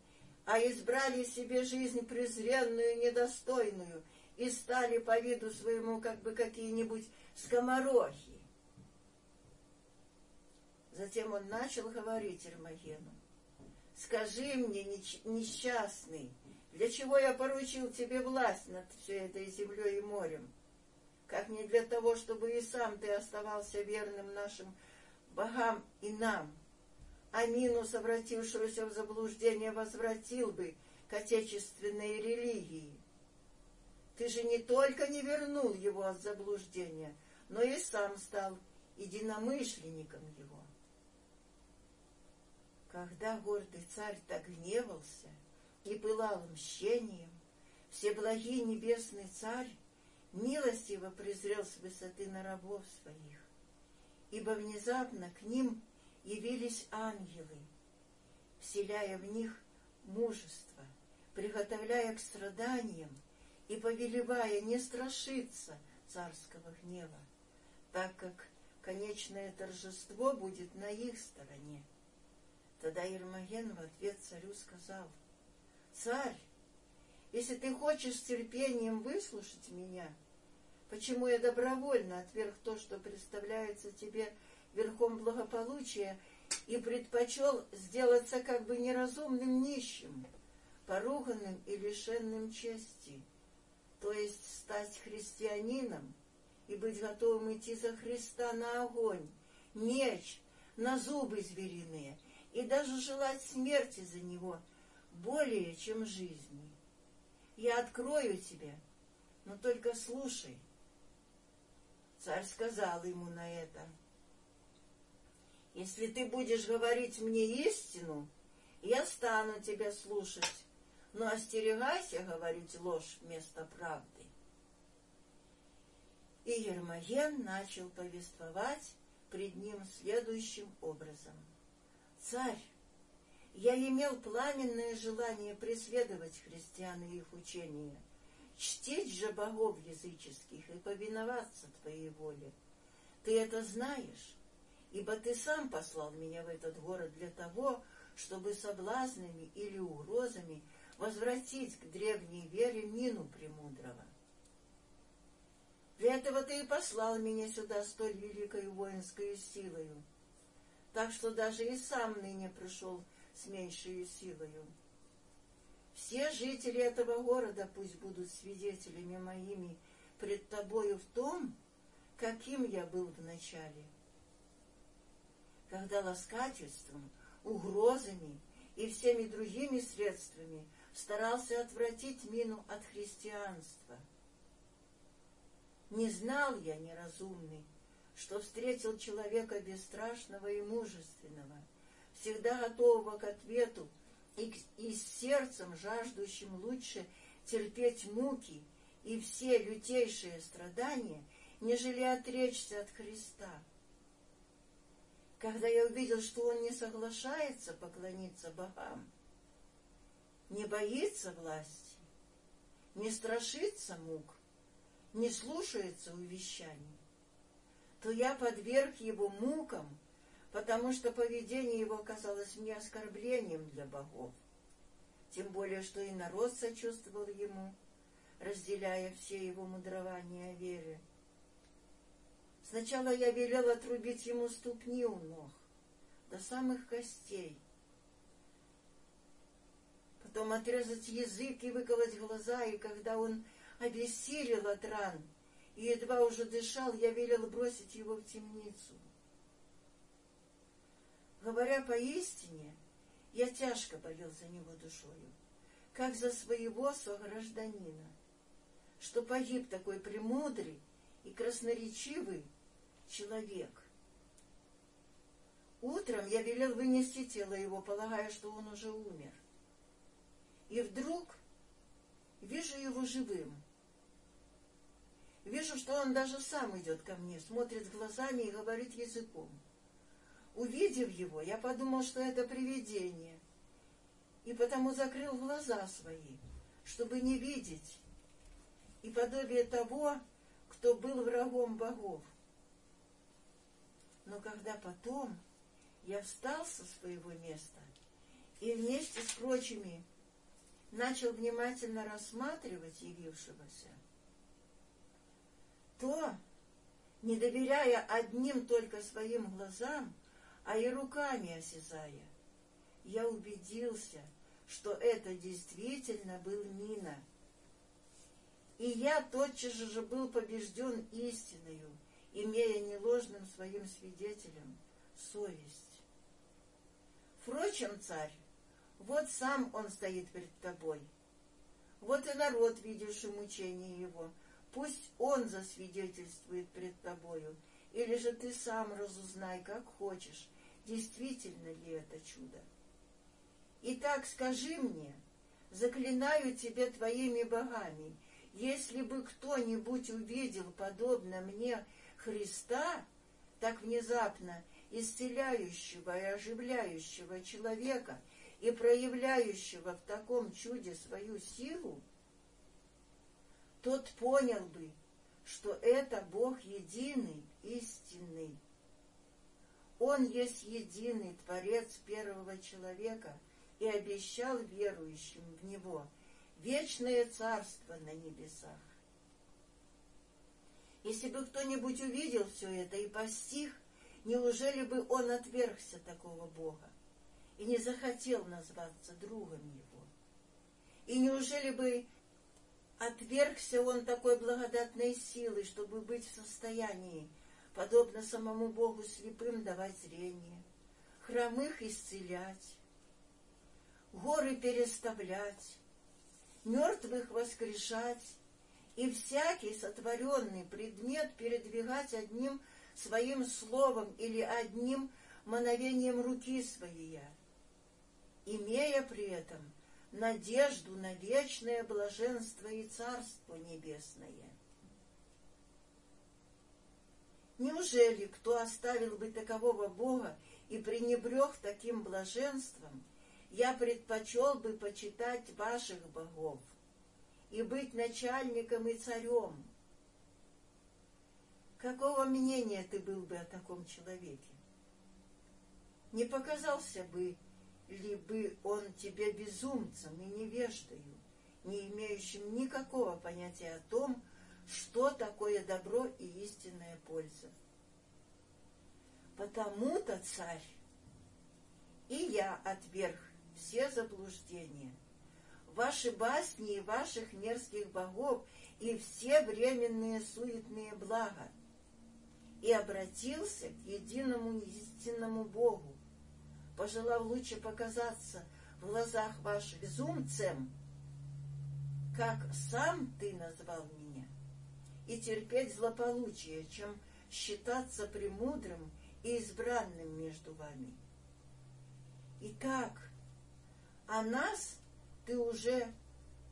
а избрали себе жизнь презренную, недостойную, и стали по виду своему как бы какие-нибудь скоморохи. Затем он начал говорить Эрмогену. «Скажи мне, несчастный, Для чего я поручил тебе власть над всей этой землей и морем? Как не для того, чтобы и сам ты оставался верным нашим богам и нам, а Нину, совратившуюся в заблуждение, возвратил бы к отечественной религии. Ты же не только не вернул его от заблуждения, но и сам стал единомышленником его. Когда гордый царь так гневался и пылал мщением, всеблагий небесный царь милостиво презрел с высоты на рабов своих, ибо внезапно к ним явились ангелы, вселяя в них мужество, приготовляя к страданиям и повелевая не страшиться царского гнева, так как конечное торжество будет на их стороне. Тогда Ермоген в ответ царю сказал, «Царь, если ты хочешь с терпением выслушать меня, почему я добровольно отверг то, что представляется тебе верхом благополучия, и предпочел сделаться как бы неразумным нищим, поруганным и лишенным чести, то есть стать христианином и быть готовым идти за Христа на огонь, меч, на зубы звериные — и даже желать смерти за него более, чем жизни. Я открою тебе, но только слушай. Царь сказал ему на это, если ты будешь говорить мне истину, я стану тебя слушать, но остерегайся говорить ложь вместо правды. И Ермоген начал повествовать пред ним следующим образом — Царь, я имел пламенное желание преследовать христиан и их учения, чтить же богов языческих и повиноваться Твоей воле. Ты это знаешь, ибо Ты сам послал меня в этот город для того, чтобы соблазнами или угрозами возвратить к древней вере Нину Премудрого. Для этого Ты и послал меня сюда столь великой воинской силою, так что даже и сам ныне пришел с меньшей силою. Все жители этого города пусть будут свидетелями моими пред тобою в том, каким я был вначале. Когда ласкательством, угрозами и всеми другими средствами старался отвратить мину от христианства. Не знал я, неразумный, что встретил человека бесстрашного и мужественного, всегда готового к ответу и, и с сердцем жаждущим лучше терпеть муки и все лютейшие страдания, нежели отречься от Христа. Когда я увидел, что он не соглашается поклониться богам, не боится власти, не страшится мук, не слушается увещаний, то я подверг его мукам, потому что поведение его казалось мне оскорблением для богов. Тем более, что и народ сочувствовал ему, разделяя все его мудрования о вере. Сначала я велел отрубить ему ступни у ног, до самых костей, потом отрезать язык и выколоть глаза, и когда он обессилел от ран, и едва уже дышал, я велел бросить его в темницу. Говоря поистине, я тяжко болел за него душою, как за своего согражданина, что погиб такой премудрый и красноречивый человек. Утром я велел вынести тело его, полагая, что он уже умер. И вдруг вижу его живым — Вижу, что он даже сам идет ко мне, смотрит глазами и говорит языком. Увидев его, я подумал, что это привидение, и потому закрыл глаза свои, чтобы не видеть, и подобие того, кто был врагом богов. Но когда потом я встал со своего места и вместе с прочими начал внимательно рассматривать явившегося, то, не доверяя одним только своим глазам, а и руками осязая, я убедился, что это действительно был Мина. И я тотчас же был побежден истиною, имея неложным своим свидетелем совесть. Впрочем, царь, вот сам он стоит перед тобой. Вот и народ, видевший мучение его. Пусть он засвидетельствует пред тобою, или же ты сам разузнай, как хочешь, действительно ли это чудо. Итак, скажи мне, заклинаю тебя твоими богами, если бы кто-нибудь увидел, подобно мне, Христа, так внезапно исцеляющего и оживляющего человека и проявляющего в таком чуде свою силу, тот понял бы, что это Бог единый, истинный. Он есть единый Творец первого человека и обещал верующим в Него вечное царство на небесах. Если бы кто-нибудь увидел все это и постиг, неужели бы он отвергся такого Бога и не захотел назваться другом его? И неужели бы отвергся он такой благодатной силы, чтобы быть в состоянии, подобно самому Богу слепым, давать зрение, хромых исцелять, горы переставлять, мертвых воскрешать, и всякий сотворенный предмет передвигать одним своим словом или одним мановением руки своей, имея при этом надежду на вечное блаженство и Царство Небесное. Неужели кто оставил бы такового Бога и пренебрег таким блаженством, я предпочел бы почитать ваших богов и быть начальником и царем. Какого мнения ты был бы о таком человеке? Не показался бы ли бы он тебе безумцем и невеждою, не имеющим никакого понятия о том, что такое добро и истинная польза. Потому-то, царь, и я отверг все заблуждения, ваши басни и ваших мерзких богов и все временные суетные блага, и обратился к единому истинному Богу, пожелав лучше показаться в глазах ваших безумцем, как сам ты назвал меня, и терпеть злополучие, чем считаться премудрым и избранным между вами. Итак, о нас ты уже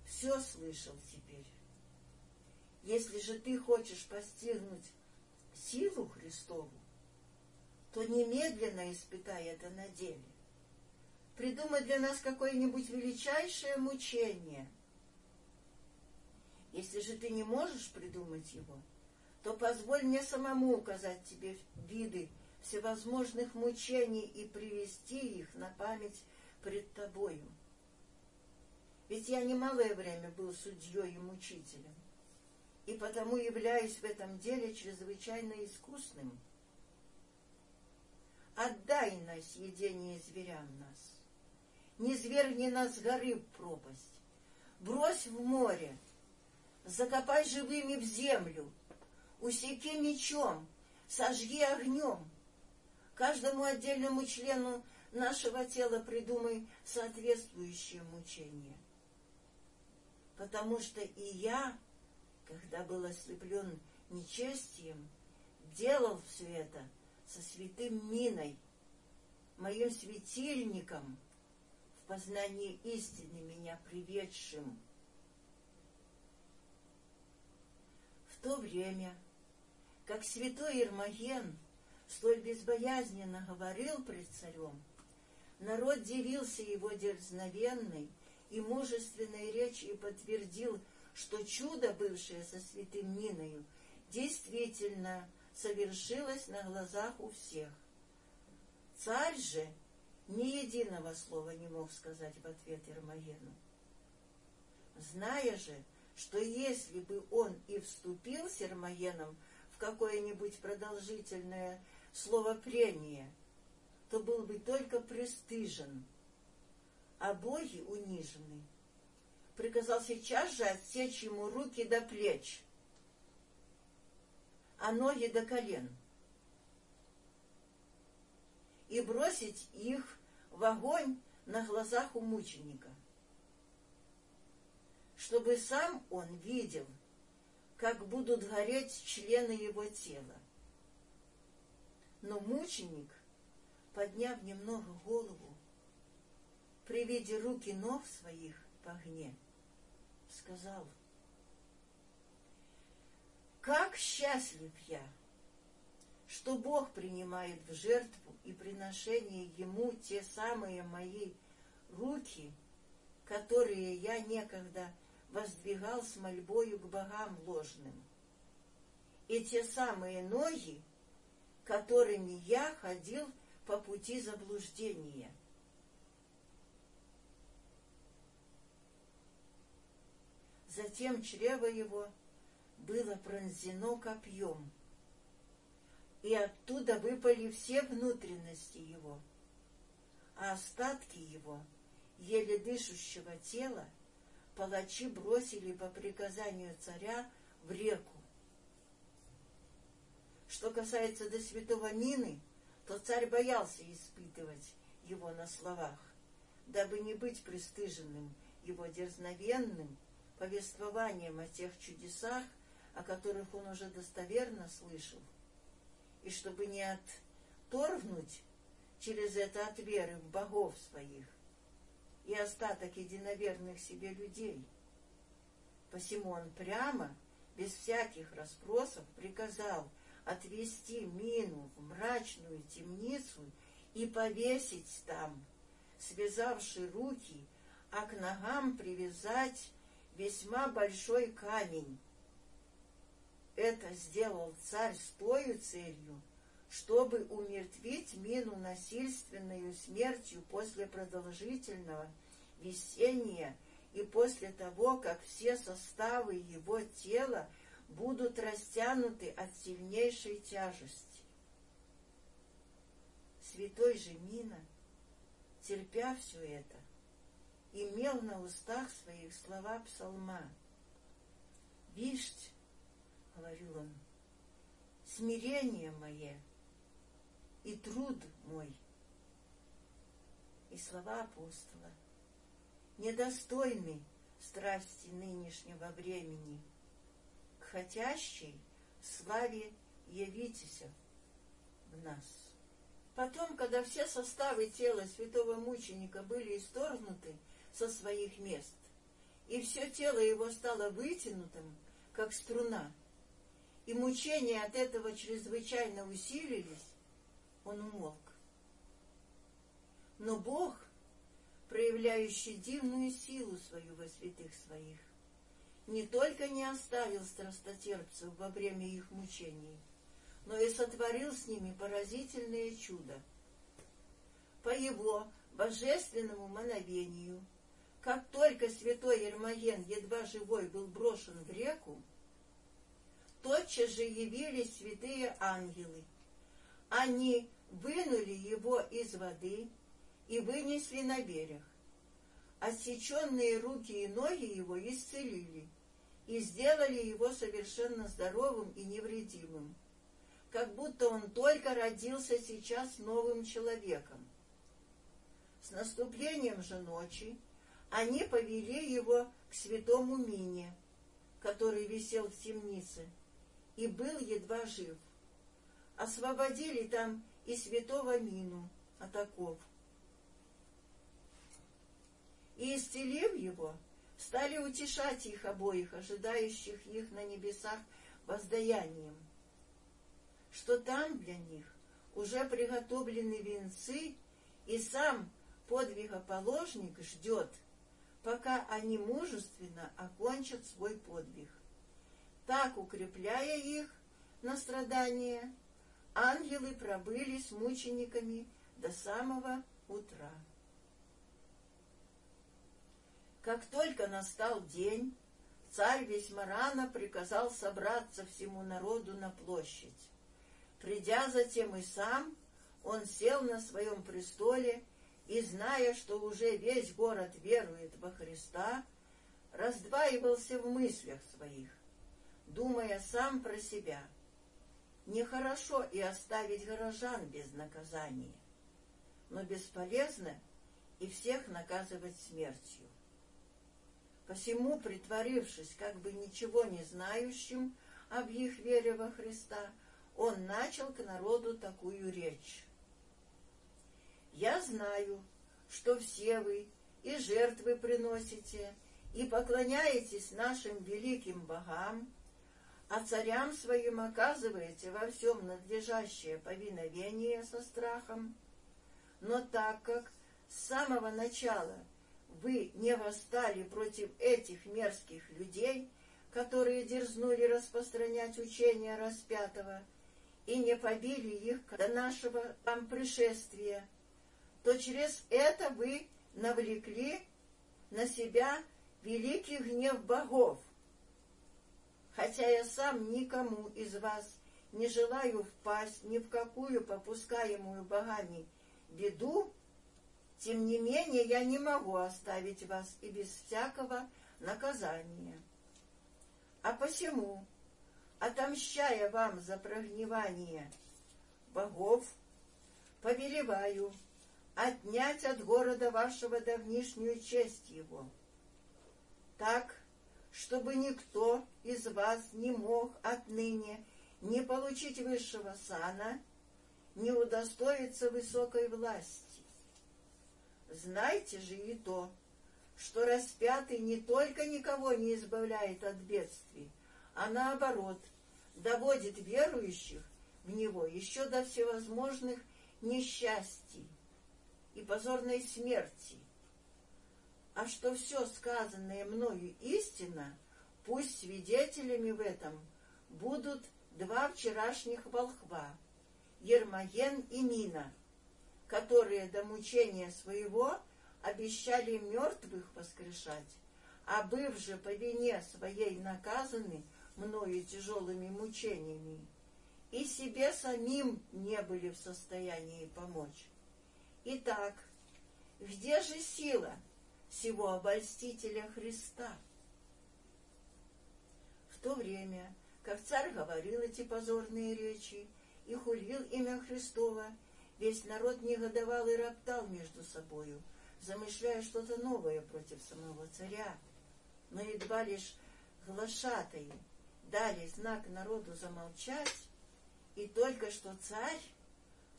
все слышал теперь. Если же ты хочешь постигнуть силу Христову, то немедленно испытай это на деле. Придумай для нас какое-нибудь величайшее мучение. Если же ты не можешь придумать его, то позволь мне самому указать тебе виды всевозможных мучений и привести их на память пред тобою. Ведь я немалое время был судьей и мучителем, и потому являюсь в этом деле чрезвычайно искусным. Отдай на съедение зверям нас, не звергни нас с горы в пропасть, брось в море, закопай живыми в землю, усеки мечом, сожги огнем, каждому отдельному члену нашего тела придумай соответствующее мучение — потому что и я, когда был ослеплен нечестием, делал все это со святым Миной, моим светильником, в познании истины меня приведшим. В то время, как святой Ирмаген столь безбоязненно говорил пред царем, народ дивился его дерзновенной и мужественной речи подтвердил, что чудо, бывшее со святым Ниною, действительно совершилось на глазах у всех. Царь же ни единого слова не мог сказать в ответ Ирмаену. Зная же, что если бы он и вступил с Ирмаеном в какое-нибудь продолжительное словопрение, то был бы только пристыжен, а боги унижены. Приказал сейчас же отсечь ему руки до плеч, а ноги до колен, и бросить их в огонь на глазах у мученика, чтобы сам он видел, как будут гореть члены его тела. Но мученик, подняв немного голову, при виде руки ног своих по огне, сказал, «Как счастлив я, что Бог принимает в жертву и приношение Ему те самые мои руки, которые я некогда воздвигал с мольбою к богам ложным, и те самые ноги, которыми я ходил по пути заблуждения. Затем чрево его было пронзено копьем, и оттуда выпали все внутренности его, а остатки его, еле дышущего тела, палачи бросили по приказанию царя в реку. Что касается до святого Нины, то царь боялся испытывать его на словах, дабы не быть пристыженным его дерзновенным повествованием о тех чудесах, о которых он уже достоверно слышал, и чтобы не отторгнуть через это от веры в богов своих и остаток единоверных себе людей. Посему он прямо, без всяких расспросов, приказал отвести Мину в мрачную темницу и повесить там, связавши руки, а к ногам привязать весьма большой камень. Это сделал царь с той целью, чтобы умертвить Мину насильственную смертью после продолжительного весения и после того, как все составы его тела будут растянуты от сильнейшей тяжести. Святой же Мина, терпя все это, имел на устах своих слова псалма. «Вишь, — говорил он, — смирение мое и труд мой». И слова апостола, недостойны страсти нынешнего времени, к хотящей славе явитесь в нас. Потом, когда все составы тела святого мученика были исторгнуты со своих мест, и все тело его стало вытянутым, как струна, и мучения от этого чрезвычайно усилились, он умолк. Но Бог, проявляющий дивную силу свою во святых своих, не только не оставил страстотерпцев во время их мучений, но и сотворил с ними поразительное чудо. По его божественному мановению – как только святой Ермоген, едва живой, был брошен в реку, тотчас же явились святые ангелы. Они вынули его из воды и вынесли на берег. Отсеченные руки и ноги его исцелили и сделали его совершенно здоровым и невредимым, как будто он только родился сейчас новым человеком. С наступлением же ночи они повели его к святому Мине, который висел в темнице, и был едва жив. Освободили там и святого Мину от оков. И, исцелив его, стали утешать их обоих, ожидающих их на небесах воздаянием, что там для них уже приготовлены венцы, и сам подвигоположник ждет — пока они мужественно окончат свой подвиг. Так, укрепляя их на страдания, ангелы пробыли с мучениками до самого утра. Как только настал день, царь весьма рано приказал собраться всему народу на площадь. Придя затем и сам, он сел на своем престоле и, зная, что уже весь город верует во Христа, раздваивался в мыслях своих, думая сам про себя. Нехорошо и оставить горожан без наказания, но бесполезно и всех наказывать смертью. Посему, притворившись как бы ничего не знающим об их вере во Христа, он начал к народу такую речь. «Я знаю, что все вы и жертвы приносите, и поклоняетесь нашим великим богам, а царям своим оказываете во всем надлежащее повиновение со страхом. Но так как с самого начала вы не восстали против этих мерзких людей, которые дерзнули распространять учение распятого, и не побили их до нашего вам пришествия, то через это вы навлекли на себя великий гнев богов. Хотя я сам никому из вас не желаю впасть ни в какую попускаемую богами беду, тем не менее я не могу оставить вас и без всякого наказания. А посему, отомщая вам за прогневание богов, повелеваю отнять от города вашего давнишнюю честь его, так, чтобы никто из вас не мог отныне не получить высшего сана, не удостоиться высокой власти. Знайте же и то, что распятый не только никого не избавляет от бедствий, а наоборот, доводит верующих в него еще до всевозможных несчастий и позорной смерти. А что все сказанное мною истина, пусть свидетелями в этом будут два вчерашних волхва, Ермоен и Нина, которые до мучения своего обещали мертвых воскрешать, а быв же по вине своей наказаны мною тяжелыми мучениями, и себе самим не были в состоянии помочь. Итак, где же сила всего обольстителя Христа? В то время, как царь говорил эти позорные речи и хулил имя Христова, весь народ негодовал и роптал между собою, замышляя что-то новое против самого царя. Но едва лишь глашатые дали знак народу замолчать, и только что царь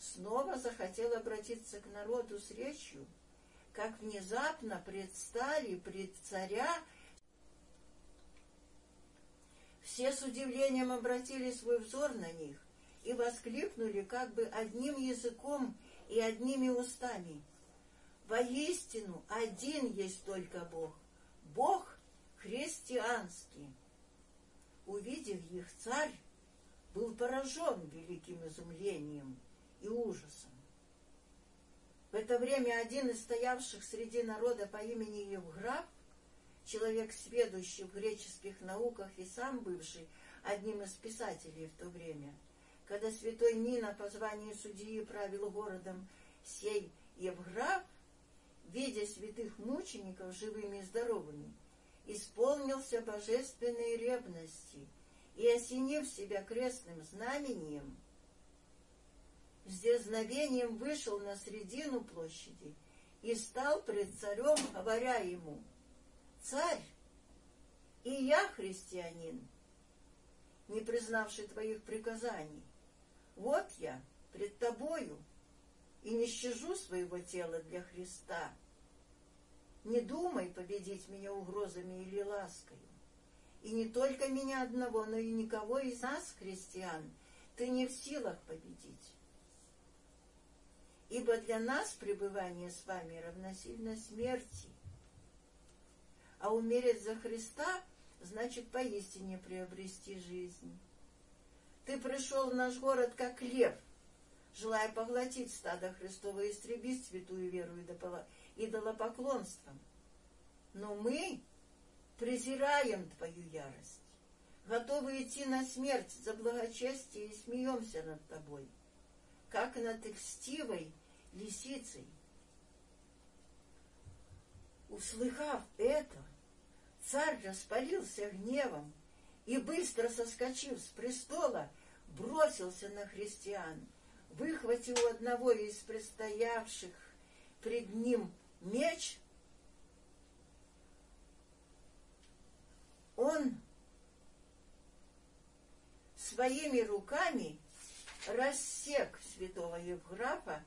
снова захотел обратиться к народу с речью, как внезапно предстали пред царя. Все с удивлением обратили свой взор на них и воскликнули как бы одним языком и одними устами. Воистину, один есть только Бог, Бог христианский. Увидев их, царь был поражен великим изумлением — и ужасом. В это время один из стоявших среди народа по имени Евграф, человек, сведущий в греческих науках и сам бывший одним из писателей в то время, когда святой Нина по званию судьи правил городом сей Евграф, видя святых мучеников живыми и здоровыми, исполнился божественной ревности и, осенив себя крестным знамением, с дерзновением вышел на середину площади и стал пред царем, говоря ему, «Царь, и я христианин, не признавший твоих приказаний. Вот я пред тобою и не щажу своего тела для Христа. Не думай победить меня угрозами или ласкою. И не только меня одного, но и никого из нас, христиан, ты не в силах победить ибо для нас пребывание с вами равносильно смерти. А умереть за Христа значит поистине приобрести жизнь. Ты пришел в наш город как лев, желая поглотить стадо Христова и истребить святую веру идолопоклонством. Но мы презираем твою ярость, готовы идти на смерть за благочестие и смеемся над тобой, как над экстивой лисицей. Услыхав это, царь распалился гневом и, быстро соскочив с престола, бросился на христиан, выхватил у одного из предстоявших пред ним меч, он своими руками рассек святого Евграфа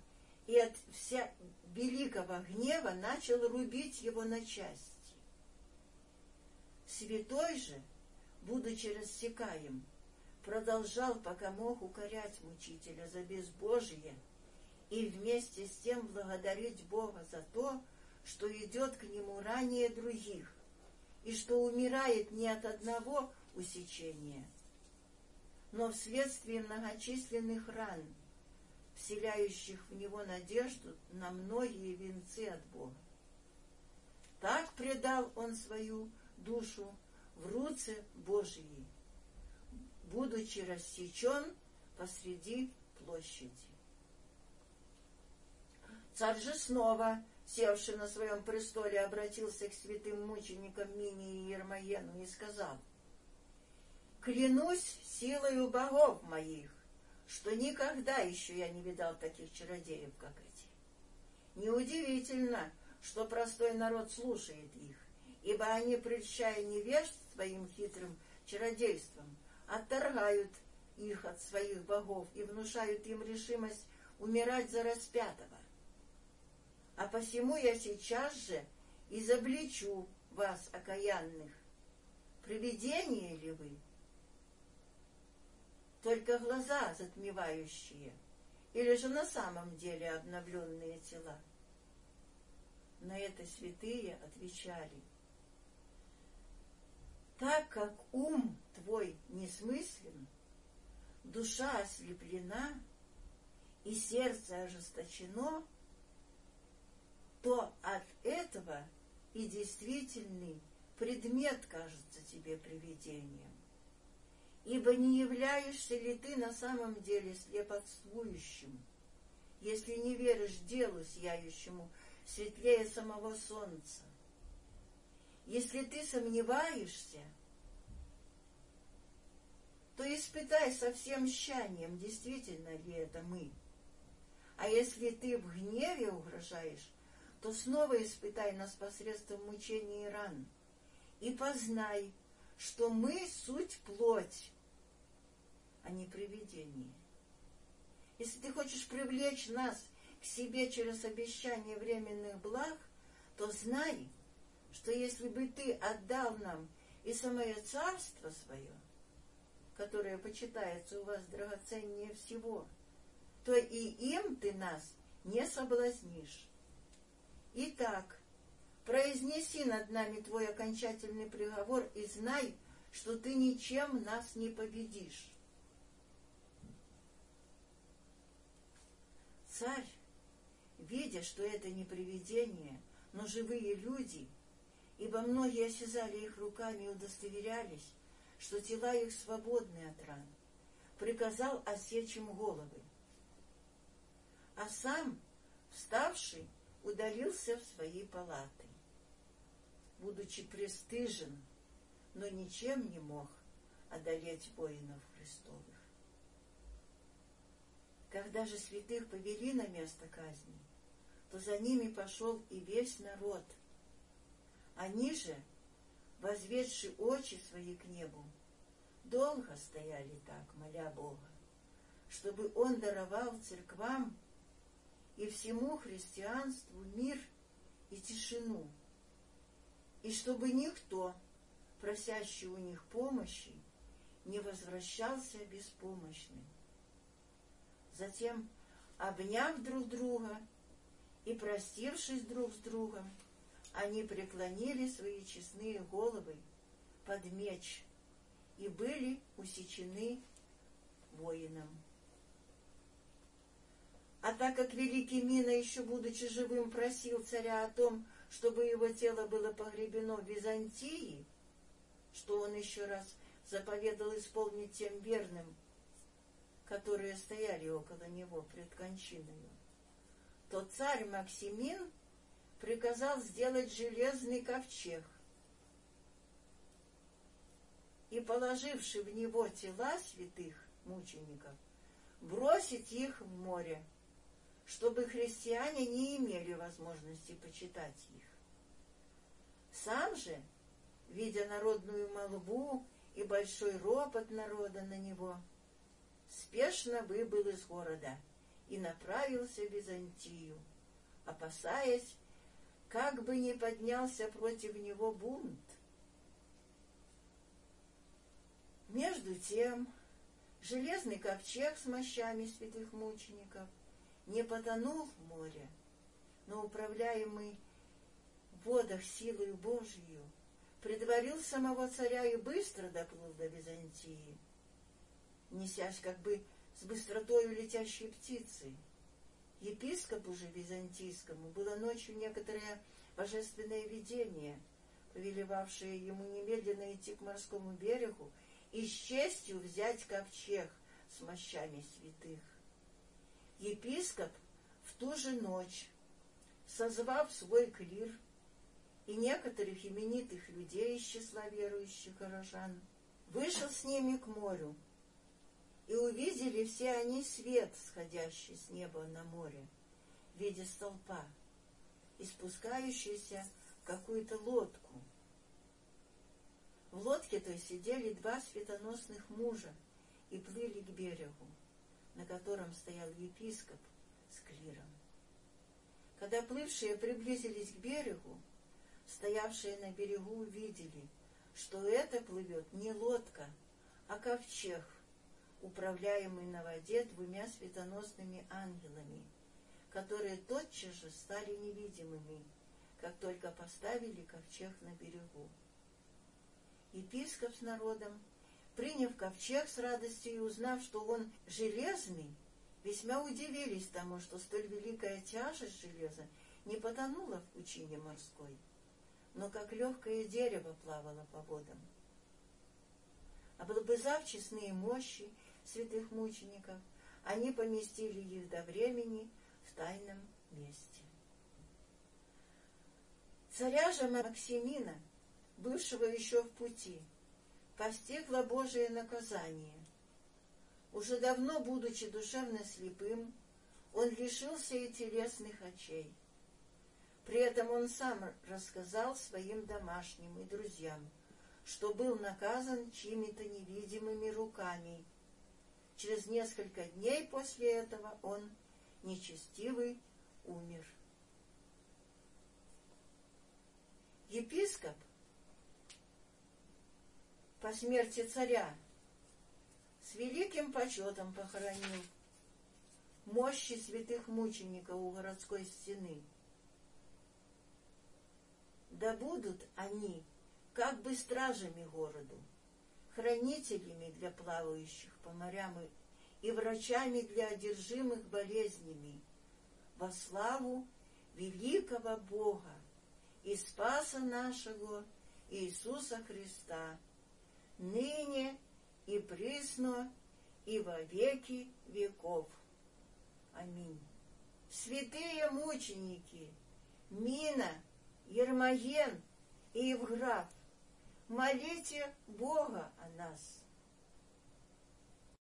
и от вся великого гнева начал рубить его на части. Святой же, будучи рассекаем, продолжал, пока мог укорять мучителя за безбожие и вместе с тем благодарить Бога за то, что идет к нему ранее других, и что умирает не от одного усечения, но вследствие многочисленных ран, вселяющих в него надежду на многие венцы от Бога. Так предал он свою душу в руце Божьей, будучи рассечен посреди площади. Царь же снова, севший на своем престоле, обратился к святым мученикам Минии и Ермоену и сказал, «Клянусь силою богов моих, что никогда еще я не видал таких чародеев, как эти. Неудивительно, что простой народ слушает их, ибо они, прельщая невежд своим хитрым чародейством, отторгают их от своих богов и внушают им решимость умирать за распятого. А посему я сейчас же изобличу вас, окаянных. Привидение ли вы? Только глаза затмевающие, или же на самом деле обновленные тела? На это святые отвечали — так как ум твой несмыслен, душа ослеплена и сердце ожесточено, то от этого и действительный предмет кажется тебе привидением. Ибо не являешься ли ты на самом деле слепотствующим, если не веришь делу сияющему светлее самого солнца, если ты сомневаешься, то испытай со всем щанием, действительно ли это мы. А если ты в гневе угрожаешь, то снова испытай нас посредством мучений и ран, и познай, что мы суть плоть, а не привидение. Если ты хочешь привлечь нас к себе через обещание временных благ, то знай, что если бы ты отдал нам и самое царство свое, которое почитается у вас драгоценнее всего, то и им ты нас не соблазнишь. Итак, произнеси над нами твой окончательный приговор и знай, что ты ничем нас не победишь. Царь, видя, что это не привидение, но живые люди — ибо многие осязали их руками и удостоверялись, что тела их свободны от ран, приказал осечь им головы. А сам, вставший, удалился в свои палаты, будучи пристыжен, но ничем не мог одолеть воинов Христовых. Когда же святых повели на место казни, то за ними пошел и весь народ — они же, возведши очи свои к небу, долго стояли так, моля Бога, чтобы Он даровал церквам и всему христианству мир и тишину, и чтобы никто, просящий у них помощи, не возвращался беспомощным. Затем, обняв друг друга и простившись друг с другом, они преклонили свои честные головы под меч и были усечены воином. А так как великий Мина, еще будучи живым, просил царя о том, чтобы его тело было погребено в Византии, что он еще раз заповедал исполнить тем верным, которые стояли около него пред кончиной, то царь Максимин — приказал сделать железный ковчег и, положивши в него тела святых мучеников, бросить их в море, чтобы христиане не имели возможности почитать их. Сам же, видя народную молву и большой ропот народа на него, спешно выбыл из города и направился в Византию, опасаясь, как бы не поднялся против него бунт. Между тем, железный ковчег с мощами святых мучеников не потонул в море, но управляемый в водах силою Божью предварил самого царя и быстро доплыл до Византии, несясь как бы с быстротою летящей птицы. Епископу же византийскому было ночью некоторое божественное видение, повелевавшее ему немедленно идти к морскому берегу и с честью взять ковчег с мощами святых. Епископ в ту же ночь, созвав свой клир и некоторых именитых людей из числа верующих горожан, вышел с ними к морю, и увидели все они свет, сходящий с неба на море, в виде столпа, и в какую-то лодку. В лодке той сидели два светоносных мужа и плыли к берегу, на котором стоял епископ с клиром. Когда плывшие приблизились к берегу, стоявшие на берегу увидели, что это плывет не лодка, а ковчег — управляемый на воде двумя светоносными ангелами, которые тотчас же стали невидимыми, как только поставили ковчег на берегу. Епископ с народом, приняв ковчег с радостью и узнав, что он железный, весьма удивились тому, что столь великая тяжесть железа не потонула в пучине морской, но как легкое дерево плавало по водам. Облобызав честные мощи святых мучеников, они поместили их до времени в тайном месте. Царя же Максимина, бывшего еще в пути, постигло Божие наказание. Уже давно, будучи душевно слепым, он лишился и телесных очей. При этом он сам рассказал своим домашним и друзьям, что был наказан чьими-то невидимыми руками Через несколько дней после этого он, нечестивый, умер. Епископ по смерти царя с великим почетом похоронил мощи святых мучеников у городской стены. Да будут они как бы стражами городу, хранителями для плавающих по морям и врачами для одержимых болезнями, во славу великого Бога и Спаса нашего Иисуса Христа, ныне и присно и во веки веков. Аминь. Святые мученики Мина, Ермоген и Евграф – молите Бога о нас.